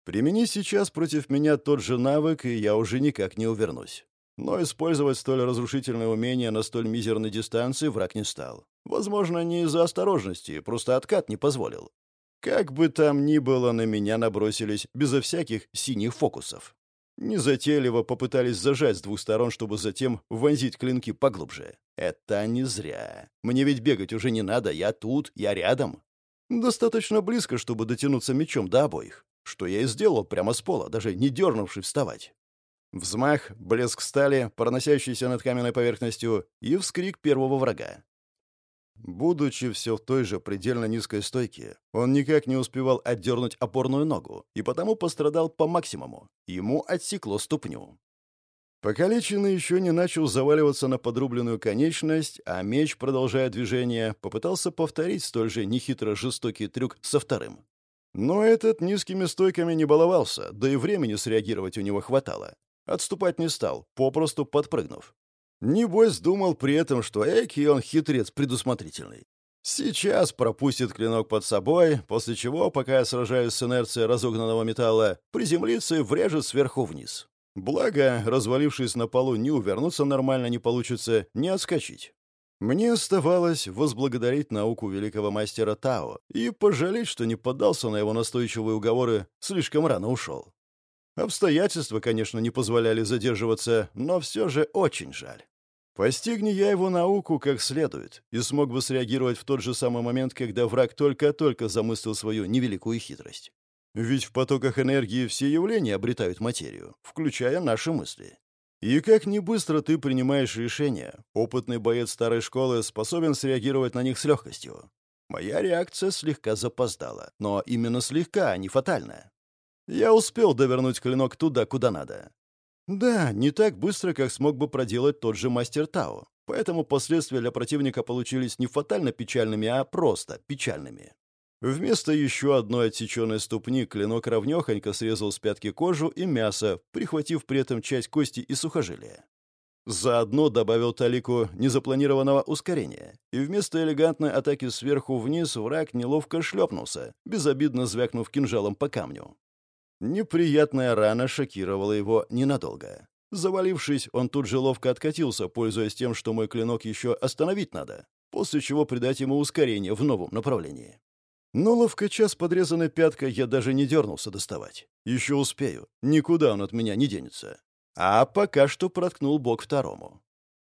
Примени сейчас против меня тот же навык, и я уже никак не увернусь. Но использовать столь разрушительное умение на столь мизерной дистанции враг не стал. Возможно, не из-за осторожности, просто откат не позволил. Как бы там ни было, на меня набросились безо всяких синих фокусов. Незатейливо попытались зажать с двух сторон, чтобы затем вонзить клинки поглубже. Это не зря. Мне ведь бегать уже не надо, я тут, я рядом. Достаточно близко, чтобы дотянуться мечом до обоих. Что я и сделал прямо с пола, даже не дернувшись вставать. Взмах, блеск стали, проносящийся над каменной поверхностью, и вскрик первого врага. Будучи все в той же предельно низкой стойке, он никак не успевал отдернуть опорную ногу и потому пострадал по максимуму. Ему отсекло ступню. Покалеченный еще не начал заваливаться на подрубленную конечность, а меч, продолжая движение, попытался повторить столь же нехитро жестокий трюк со вторым. Но этот низкими стойками не баловался, да и времени среагировать у него хватало. Отступать не стал, попросту подпрыгнув. Небось, думал при этом, что Эки он хитрец предусмотрительный. Сейчас пропустит клинок под собой, после чего, пока я сражаюсь с инерцией разогнанного металла, приземлится и врежет сверху вниз. Благо, развалившись на полу, не увернуться нормально не получится, не отскочить. Мне оставалось возблагодарить науку великого мастера Тао и пожалеть, что не поддался на его настойчивые уговоры, слишком рано ушел. Обстоятельства, конечно, не позволяли задерживаться, но все же очень жаль. Постигни я его науку как следует и смог бы среагировать в тот же самый момент, когда враг только-только замыслил свою невеликую хитрость. Ведь в потоках энергии все явления обретают материю, включая наши мысли. И как не быстро ты принимаешь решения, опытный боец старой школы способен среагировать на них с легкостью. Моя реакция слегка запоздала, но именно слегка, а не фатальная. Я успел довернуть клинок туда, куда надо. Да, не так быстро, как смог бы проделать тот же мастер Тао, поэтому последствия для противника получились не фатально печальными, а просто печальными. Вместо еще одной отсеченной ступни клинок ровнехонько срезал с пятки кожу и мясо, прихватив при этом часть кости и сухожилия. Заодно добавил талику незапланированного ускорения, и вместо элегантной атаки сверху вниз враг неловко шлепнулся, безобидно звякнув кинжалом по камню. Неприятная рана шокировала его ненадолго. Завалившись, он тут же ловко откатился, пользуясь тем, что мой клинок еще остановить надо, после чего придать ему ускорение в новом направлении. Но ловкача с подрезанной пяткой я даже не дернулся доставать. Еще успею. Никуда он от меня не денется. А пока что проткнул бок второму.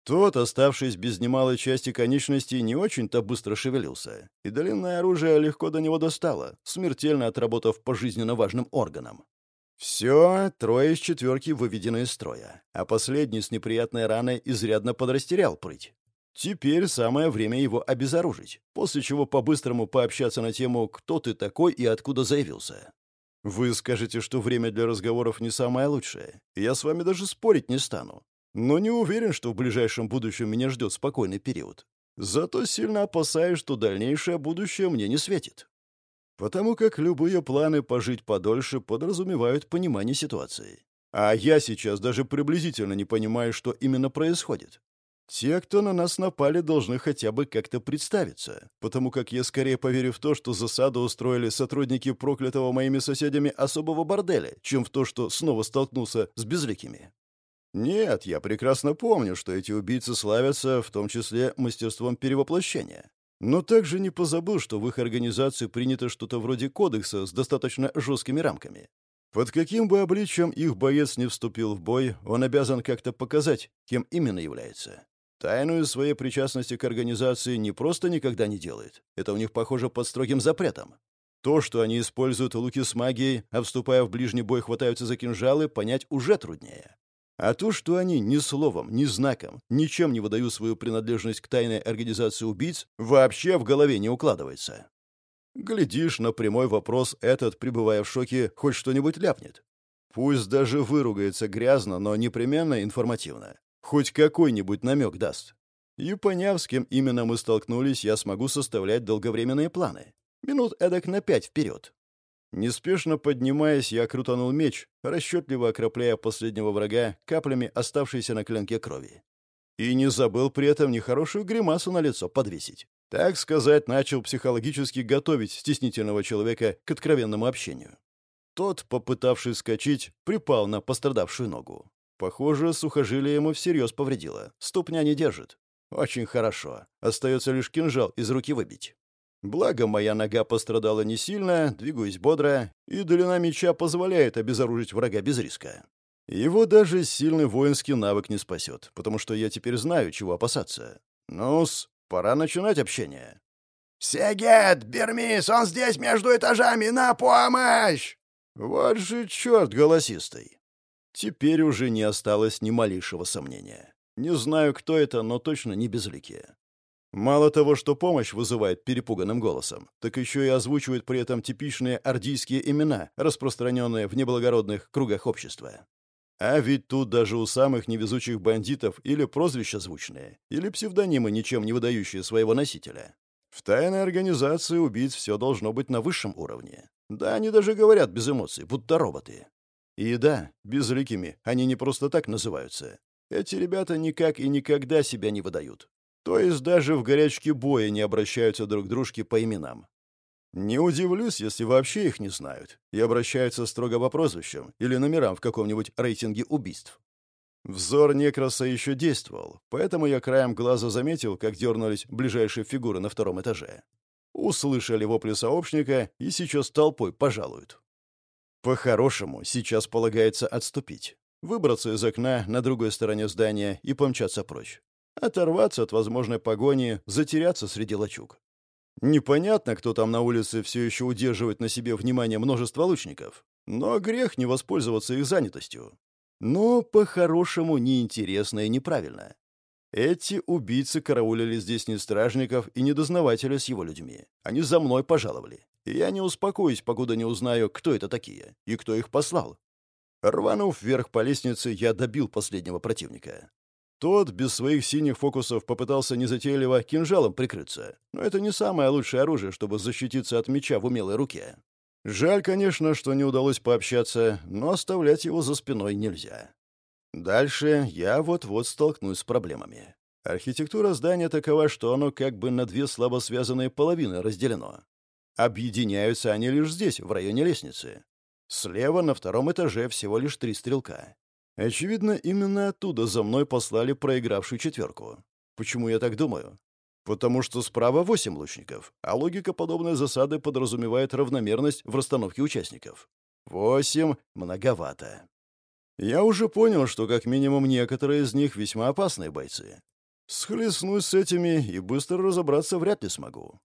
Тот, оставшись без немалой части конечностей, не очень-то быстро шевелился, и длинное оружие легко до него достало, смертельно отработав по жизненно важным органам. Все, трое из четверки выведены из строя, а последний с неприятной раной изрядно подрастерял прыть. Теперь самое время его обезоружить, после чего по-быстрому пообщаться на тему «Кто ты такой и откуда заявился?». Вы скажете, что время для разговоров не самое лучшее, я с вами даже спорить не стану. Но не уверен, что в ближайшем будущем меня ждет спокойный период. Зато сильно опасаюсь, что дальнейшее будущее мне не светит. Потому как любые планы пожить подольше подразумевают понимание ситуации. А я сейчас даже приблизительно не понимаю, что именно происходит. Те, кто на нас напали, должны хотя бы как-то представиться, потому как я скорее поверю в то, что засаду устроили сотрудники проклятого моими соседями особого борделя, чем в то, что снова столкнулся с безликими. Нет, я прекрасно помню, что эти убийцы славятся, в том числе мастерством перевоплощения. Но также не позабыл, что в их организации принято что-то вроде кодекса с достаточно жесткими рамками. Под каким бы обличием их боец не вступил в бой, он обязан как-то показать, кем именно является. Тайную своей причастности к организации не просто никогда не делает. Это у них, похоже, под строгим запретом. То, что они используют луки с магией, а вступая в ближний бой хватаются за кинжалы, понять уже труднее. А то, что они ни словом, ни знаком, ничем не выдают свою принадлежность к тайной организации убийц, вообще в голове не укладывается. Глядишь, на прямой вопрос этот, пребывая в шоке, хоть что-нибудь ляпнет. Пусть даже выругается грязно, но непременно информативно. Хоть какой-нибудь намек даст. И поняв, с кем именно мы столкнулись, я смогу составлять долговременные планы. Минут эдак на пять вперед. Неспешно поднимаясь, я крутанул меч, расчетливо окропляя последнего врага каплями оставшейся на клинке крови. И не забыл при этом нехорошую гримасу на лицо подвесить. Так сказать, начал психологически готовить стеснительного человека к откровенному общению. Тот, попытавшись скачать, припал на пострадавшую ногу. Похоже, сухожилие ему всерьез повредило. Ступня не держит. Очень хорошо. Остается лишь кинжал из руки выбить. Благо, моя нога пострадала не сильно, двигаюсь бодро, и длина меча позволяет обезоружить врага без риска. Его даже сильный воинский навык не спасет, потому что я теперь знаю, чего опасаться. Ну-с, Пора начинать общение. «Сегет! Бермис! Он здесь между этажами! На помощь!» Вот же черт голосистый! Теперь уже не осталось ни малейшего сомнения. Не знаю, кто это, но точно не безликие. Мало того, что помощь вызывает перепуганным голосом, так еще и озвучивает при этом типичные ардийские имена, распространенные в неблагородных кругах общества. А ведь тут даже у самых невезучих бандитов или прозвища звучные, или псевдонимы, ничем не выдающие своего носителя. В тайной организации убийц все должно быть на высшем уровне. Да, они даже говорят без эмоций, будто роботы. И да, безликими они не просто так называются. Эти ребята никак и никогда себя не выдают. То есть даже в горячке боя не обращаются друг к дружке по именам. Не удивлюсь, если вообще их не знают и обращаются строго по прозвищам или номерам в каком-нибудь рейтинге убийств. Взор Некроса еще действовал, поэтому я краем глаза заметил, как дернулись ближайшие фигуры на втором этаже. Услышали вопли сообщника и сейчас толпой пожалуют. По-хорошему, сейчас полагается отступить. Выбраться из окна на другой стороне здания и помчаться прочь. Оторваться от возможной погони, затеряться среди лачуг. Непонятно, кто там на улице все еще удерживает на себе внимание множества лучников, но грех не воспользоваться их занятостью. Но по-хорошему неинтересно и неправильно. Эти убийцы караулили здесь не стражников и не дознавателя с его людьми. Они за мной пожаловали. И я не успокоюсь, покуда не узнаю, кто это такие и кто их послал. Рванув вверх по лестнице, я добил последнего противника. Тот без своих синих фокусов попытался незатейливо кинжалом прикрыться, но это не самое лучшее оружие, чтобы защититься от меча в умелой руке. Жаль, конечно, что не удалось пообщаться, но оставлять его за спиной нельзя. Дальше я вот-вот столкнусь с проблемами. Архитектура здания такова, что оно как бы на две слабо связанные половины разделено. Объединяются они лишь здесь, в районе лестницы. Слева на втором этаже всего лишь три стрелка. Очевидно, именно оттуда за мной послали проигравшую четверку. Почему я так думаю? Потому что справа восемь лучников, а логика подобной засады подразумевает равномерность в расстановке участников. Восемь многовато. Я уже понял, что как минимум некоторые из них весьма опасные бойцы. Схлестнусь с этими и быстро разобраться вряд ли смогу.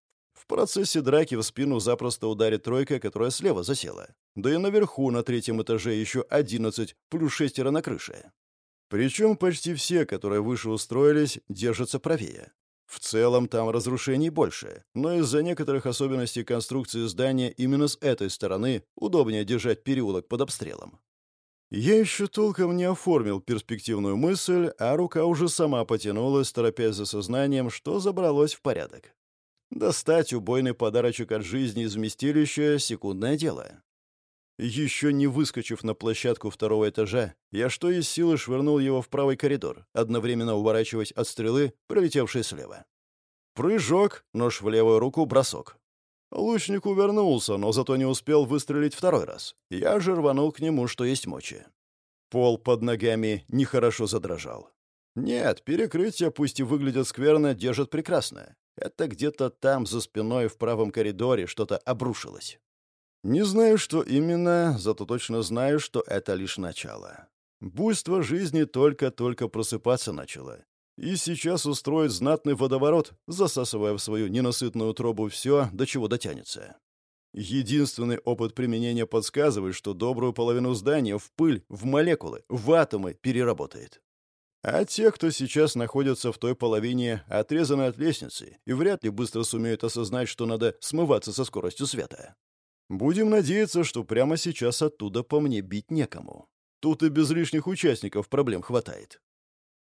В процессе драки в спину запросто ударит тройка, которая слева засела. Да и наверху, на третьем этаже, еще одиннадцать, плюс шестеро на крыше. Причем почти все, которые выше устроились, держатся правее. В целом там разрушений больше, но из-за некоторых особенностей конструкции здания именно с этой стороны удобнее держать переулок под обстрелом. Я еще толком не оформил перспективную мысль, а рука уже сама потянулась, торопясь за сознанием, что забралось в порядок. Достать убойный подарочек от жизни из вместилища — секундное дело. Еще не выскочив на площадку второго этажа, я что из силы швырнул его в правый коридор, одновременно уворачиваясь от стрелы, пролетевшей слева. Прыжок, нож в левую руку, бросок. Лучник увернулся, но зато не успел выстрелить второй раз. Я же рванул к нему, что есть мочи. Пол под ногами нехорошо задрожал. Нет, перекрытия, пусть и выглядят скверно, держат прекрасно. Это где-то там, за спиной, в правом коридоре, что-то обрушилось. Не знаю, что именно, зато точно знаю, что это лишь начало. Буйство жизни только-только просыпаться начало. И сейчас устроит знатный водоворот, засасывая в свою ненасытную тробу все, до чего дотянется. Единственный опыт применения подсказывает, что добрую половину здания в пыль, в молекулы, в атомы переработает. А те, кто сейчас находится в той половине, отрезаны от лестницы и вряд ли быстро сумеют осознать, что надо смываться со скоростью света. Будем надеяться, что прямо сейчас оттуда по мне бить некому. Тут и без лишних участников проблем хватает.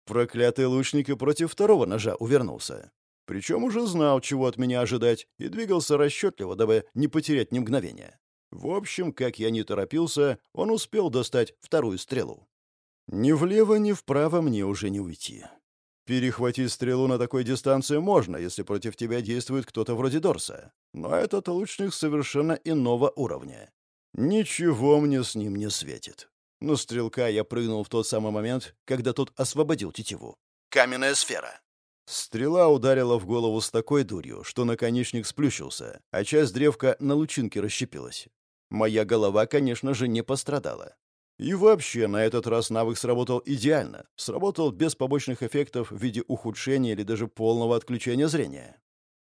Проклятый лучник и против второго ножа увернулся. Причем уже знал, чего от меня ожидать, и двигался расчетливо, дабы не потерять ни мгновения. В общем, как я не торопился, он успел достать вторую стрелу. Ни влево, ни вправо мне уже не уйти. Перехватить стрелу на такой дистанции можно, если против тебя действует кто-то вроде Дорса. Но этот лучник совершенно иного уровня. Ничего мне с ним не светит. Но стрелка я прыгнул в тот самый момент, когда тот освободил тетиву. Каменная сфера. Стрела ударила в голову с такой дурью, что наконечник сплющился, а часть древка на лучинке расщепилась. Моя голова, конечно же, не пострадала. И вообще, на этот раз навык сработал идеально. Сработал без побочных эффектов в виде ухудшения или даже полного отключения зрения.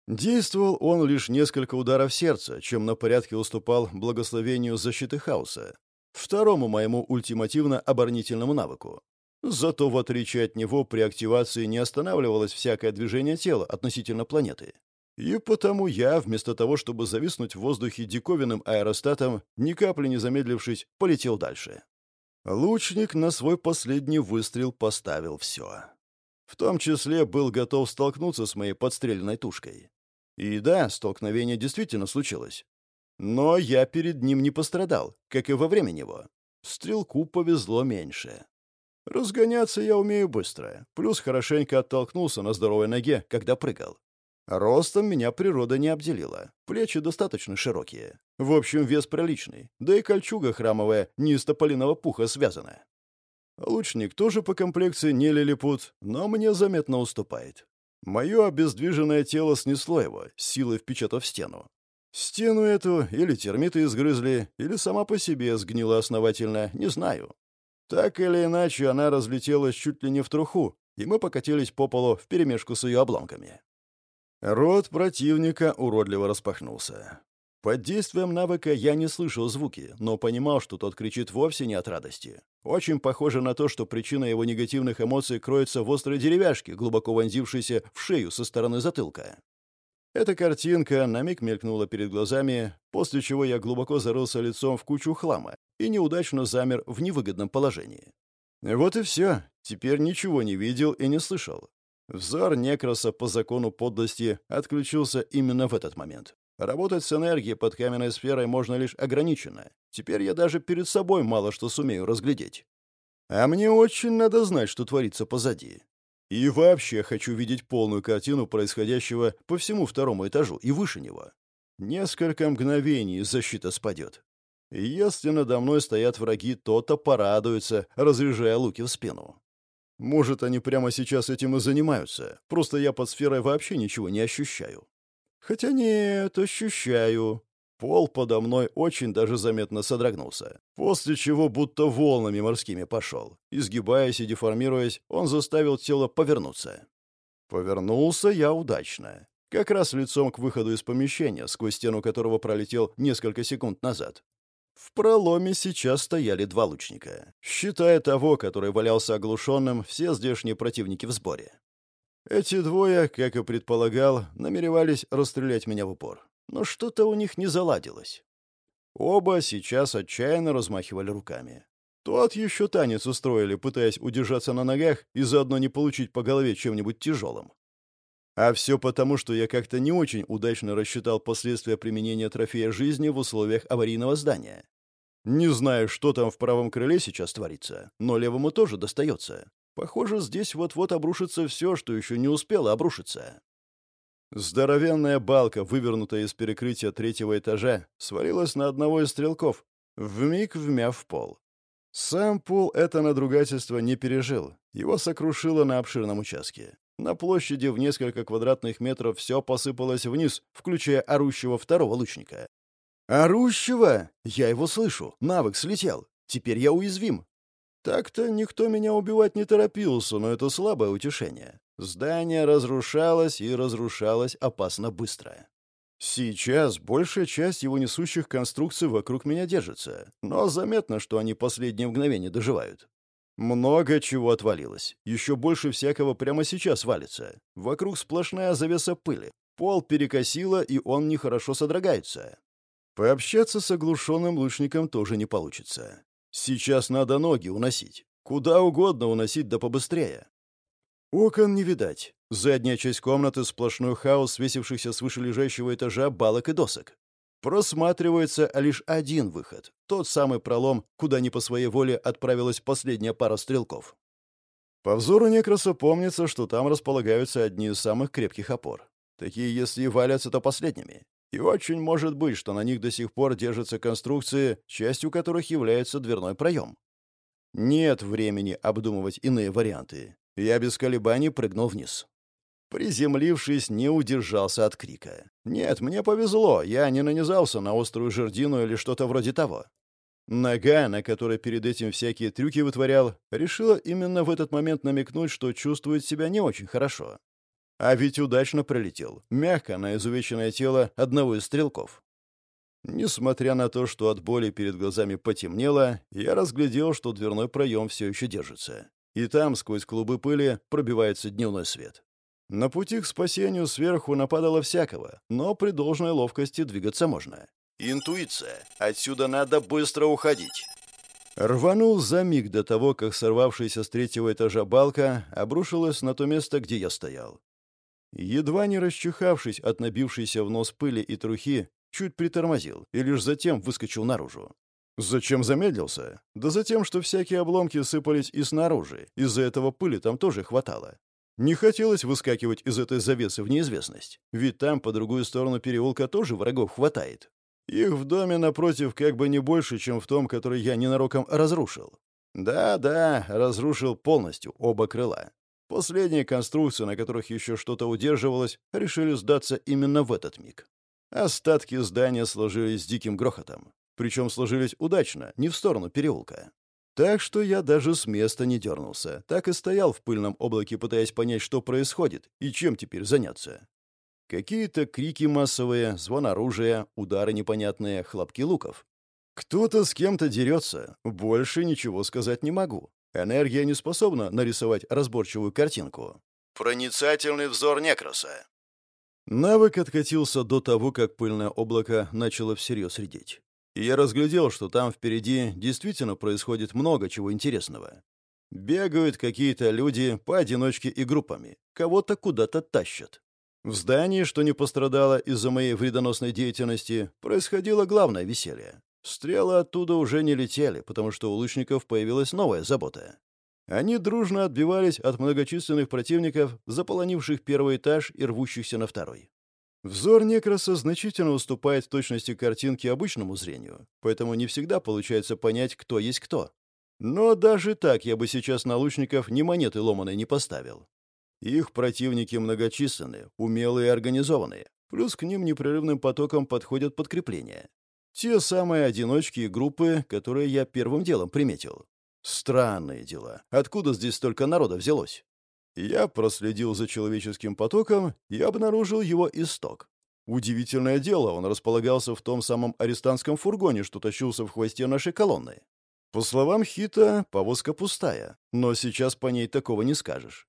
Действовал он лишь несколько ударов сердца, чем на порядке уступал благословению защиты хаоса, второму моему ультимативно-оборонительному навыку. Зато, в отличие от него, при активации не останавливалось всякое движение тела относительно планеты. И потому я, вместо того, чтобы зависнуть в воздухе диковинным аэростатом, ни капли не замедлившись, полетел дальше. Лучник на свой последний выстрел поставил все. В том числе был готов столкнуться с моей подстреленной тушкой. И да, столкновение действительно случилось. Но я перед ним не пострадал, как и во время него. Стрелку повезло меньше. Разгоняться я умею быстро, плюс хорошенько оттолкнулся на здоровой ноге, когда прыгал. Ростом меня природа не обделила. Плечи достаточно широкие. В общем, вес приличный. Да и кольчуга храмовая не из тополиного пуха связана. Лучник тоже по комплекции не лилипут, но мне заметно уступает. Мое обездвиженное тело снесло его, силой впечатав в стену. Стену эту или термиты изгрызли, или сама по себе сгнила основательно, не знаю. Так или иначе, она разлетелась чуть ли не в труху, и мы покатились по полу вперемешку с ее обломками. Рот противника уродливо распахнулся. Под действием навыка я не слышал звуки, но понимал, что тот кричит вовсе не от радости. Очень похоже на то, что причина его негативных эмоций кроется в острой деревяшке, глубоко вонзившейся в шею со стороны затылка. Эта картинка на миг мелькнула перед глазами, после чего я глубоко зарылся лицом в кучу хлама и неудачно замер в невыгодном положении. Вот и все. Теперь ничего не видел и не слышал. Взор Некроса по закону подлости отключился именно в этот момент. Работать с энергией под каменной сферой можно лишь ограниченно. Теперь я даже перед собой мало что сумею разглядеть. А мне очень надо знать, что творится позади. И вообще хочу видеть полную картину происходящего по всему второму этажу и выше него. Несколько мгновений защита спадет. Если надо мной стоят враги, то-то порадуются, разряжая луки в спину. Может, они прямо сейчас этим и занимаются. Просто я под сферой вообще ничего не ощущаю. Хотя нет, ощущаю. Пол подо мной очень даже заметно содрогнулся, после чего будто волнами морскими пошел. Изгибаясь и деформируясь, он заставил тело повернуться. Повернулся я удачно. Как раз лицом к выходу из помещения, сквозь стену которого пролетел несколько секунд назад. В проломе сейчас стояли два лучника. Считая того, который валялся оглушенным, все здешние противники в сборе. Эти двое, как и предполагал, намеревались расстрелять меня в упор. Но что-то у них не заладилось. Оба сейчас отчаянно размахивали руками. Тот еще танец устроили, пытаясь удержаться на ногах и заодно не получить по голове чем-нибудь тяжелым. А все потому, что я как-то не очень удачно рассчитал последствия применения трофея жизни в условиях аварийного здания. Не знаю, что там в правом крыле сейчас творится, но левому тоже достается. Похоже, здесь вот-вот обрушится все, что еще не успело обрушиться. Здоровенная балка, вывернутая из перекрытия третьего этажа, свалилась на одного из стрелков, вмиг вмяв пол. Сам пол это надругательство не пережил, его сокрушило на обширном участке. На площади в несколько квадратных метров все посыпалось вниз, включая орущего второго лучника. «Орущего! Я его слышу. Навык слетел. Теперь я уязвим». Так-то никто меня убивать не торопился, но это слабое утешение. Здание разрушалось и разрушалось опасно быстро. Сейчас большая часть его несущих конструкций вокруг меня держится, но заметно, что они последние мгновения доживают. Много чего отвалилось. Еще больше всякого прямо сейчас валится. Вокруг сплошная завеса пыли. Пол перекосило, и он нехорошо содрогается. Пообщаться с оглушенным лучником тоже не получится. Сейчас надо ноги уносить. Куда угодно уносить, да побыстрее. Окон не видать. Задняя часть комнаты — сплошной хаос свесившихся с вышележащего этажа балок и досок. Просматривается лишь один выход. Тот самый пролом, куда не по своей воле отправилась последняя пара стрелков. По взору Некроса помнится, что там располагаются одни из самых крепких опор. Такие, если и валятся, то последними. И очень может быть, что на них до сих пор держатся конструкции, частью которых является дверной проем. Нет времени обдумывать иные варианты. Я без колебаний прыгнул вниз. Приземлившись, не удержался от крика. «Нет, мне повезло, я не нанизался на острую жердину или что-то вроде того». Нога, на которой перед этим всякие трюки вытворял, решила именно в этот момент намекнуть, что чувствует себя не очень хорошо. А ведь удачно пролетел, мягко на изувеченное тело одного из стрелков. Несмотря на то, что от боли перед глазами потемнело, я разглядел, что дверной проем все еще держится и там сквозь клубы пыли пробивается дневной свет. На пути к спасению сверху нападало всякого, но при должной ловкости двигаться можно. Интуиция. Отсюда надо быстро уходить. Рванул за миг до того, как сорвавшаяся с третьего этажа балка обрушилась на то место, где я стоял. Едва не расчихавшись от набившейся в нос пыли и трухи, чуть притормозил и лишь затем выскочил наружу. Зачем замедлился? Да за тем, что всякие обломки сыпались и снаружи. Из-за этого пыли там тоже хватало. Не хотелось выскакивать из этой завесы в неизвестность. Ведь там, по другую сторону переулка, тоже врагов хватает. Их в доме напротив как бы не больше, чем в том, который я ненароком разрушил. Да-да, разрушил полностью оба крыла. Последние конструкции, на которых еще что-то удерживалось, решили сдаться именно в этот миг. Остатки здания сложились с диким грохотом. Причем сложились удачно, не в сторону переулка. Так что я даже с места не дернулся, так и стоял в пыльном облаке, пытаясь понять, что происходит и чем теперь заняться. Какие-то крики массовые, звон оружия, удары непонятные, хлопки луков. Кто-то с кем-то дерется, больше ничего сказать не могу. Энергия не способна нарисовать разборчивую картинку. Проницательный взор Некроса. Навык откатился до того, как пыльное облако начало всерьез редеть и я разглядел, что там впереди действительно происходит много чего интересного. Бегают какие-то люди поодиночке и группами, кого-то куда-то тащат. В здании, что не пострадало из-за моей вредоносной деятельности, происходило главное веселье. Стрелы оттуда уже не летели, потому что у лучников появилась новая забота. Они дружно отбивались от многочисленных противников, заполонивших первый этаж и рвущихся на второй. Взор Некроса значительно уступает в точности картинки обычному зрению, поэтому не всегда получается понять, кто есть кто. Но даже так я бы сейчас на лучников ни монеты ломаной не поставил. Их противники многочисленные, умелые и организованные, плюс к ним непрерывным потоком подходят подкрепления. Те самые одиночки и группы, которые я первым делом приметил. Странные дела. Откуда здесь столько народа взялось? Я проследил за человеческим потоком и обнаружил его исток. Удивительное дело, он располагался в том самом арестантском фургоне, что тащился в хвосте нашей колонны. По словам Хита, повозка пустая, но сейчас по ней такого не скажешь.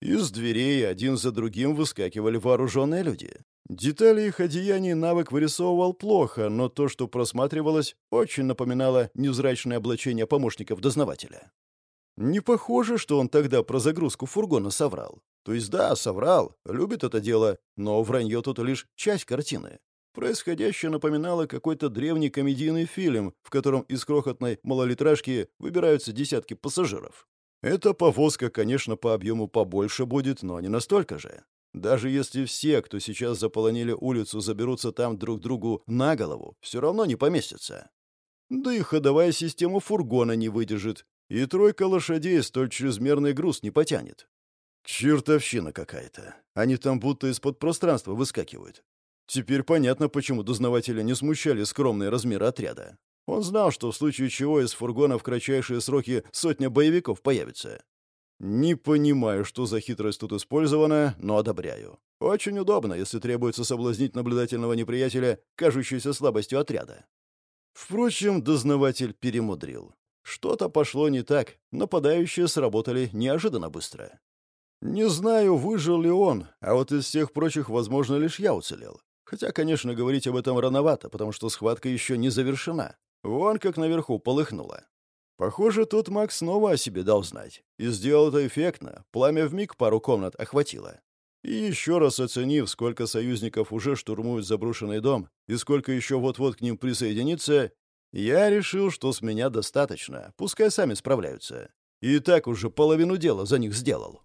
Из дверей один за другим выскакивали вооруженные люди. Детали их одеяний навык вырисовывал плохо, но то, что просматривалось, очень напоминало невзрачное облачение помощников дознавателя. Не похоже, что он тогда про загрузку фургона соврал. То есть да, соврал, любит это дело, но вранье тут лишь часть картины. Происходящее напоминало какой-то древний комедийный фильм, в котором из крохотной малолитражки выбираются десятки пассажиров. Эта повозка, конечно, по объему побольше будет, но не настолько же. Даже если все, кто сейчас заполонили улицу, заберутся там друг другу на голову, все равно не поместятся. Да и ходовая система фургона не выдержит, и тройка лошадей столь чрезмерный груз не потянет. Чертовщина какая-то. Они там будто из-под пространства выскакивают. Теперь понятно, почему дознавателя не смущали скромные размеры отряда. Он знал, что в случае чего из фургона в кратчайшие сроки сотня боевиков появится. Не понимаю, что за хитрость тут использована, но одобряю. Очень удобно, если требуется соблазнить наблюдательного неприятеля, кажущейся слабостью отряда. Впрочем, дознаватель перемудрил. Что-то пошло не так, нападающие сработали неожиданно быстро. Не знаю, выжил ли он, а вот из всех прочих, возможно, лишь я уцелел. Хотя, конечно, говорить об этом рановато, потому что схватка еще не завершена. Вон как наверху полыхнуло. Похоже, тут Макс снова о себе дал знать. И сделал это эффектно. Пламя вмиг пару комнат охватило. И еще раз оценив, сколько союзников уже штурмуют заброшенный дом и сколько еще вот-вот к ним присоединится, я решил, что с меня достаточно, пускай сами справляются. И так уже половину дела за них сделал.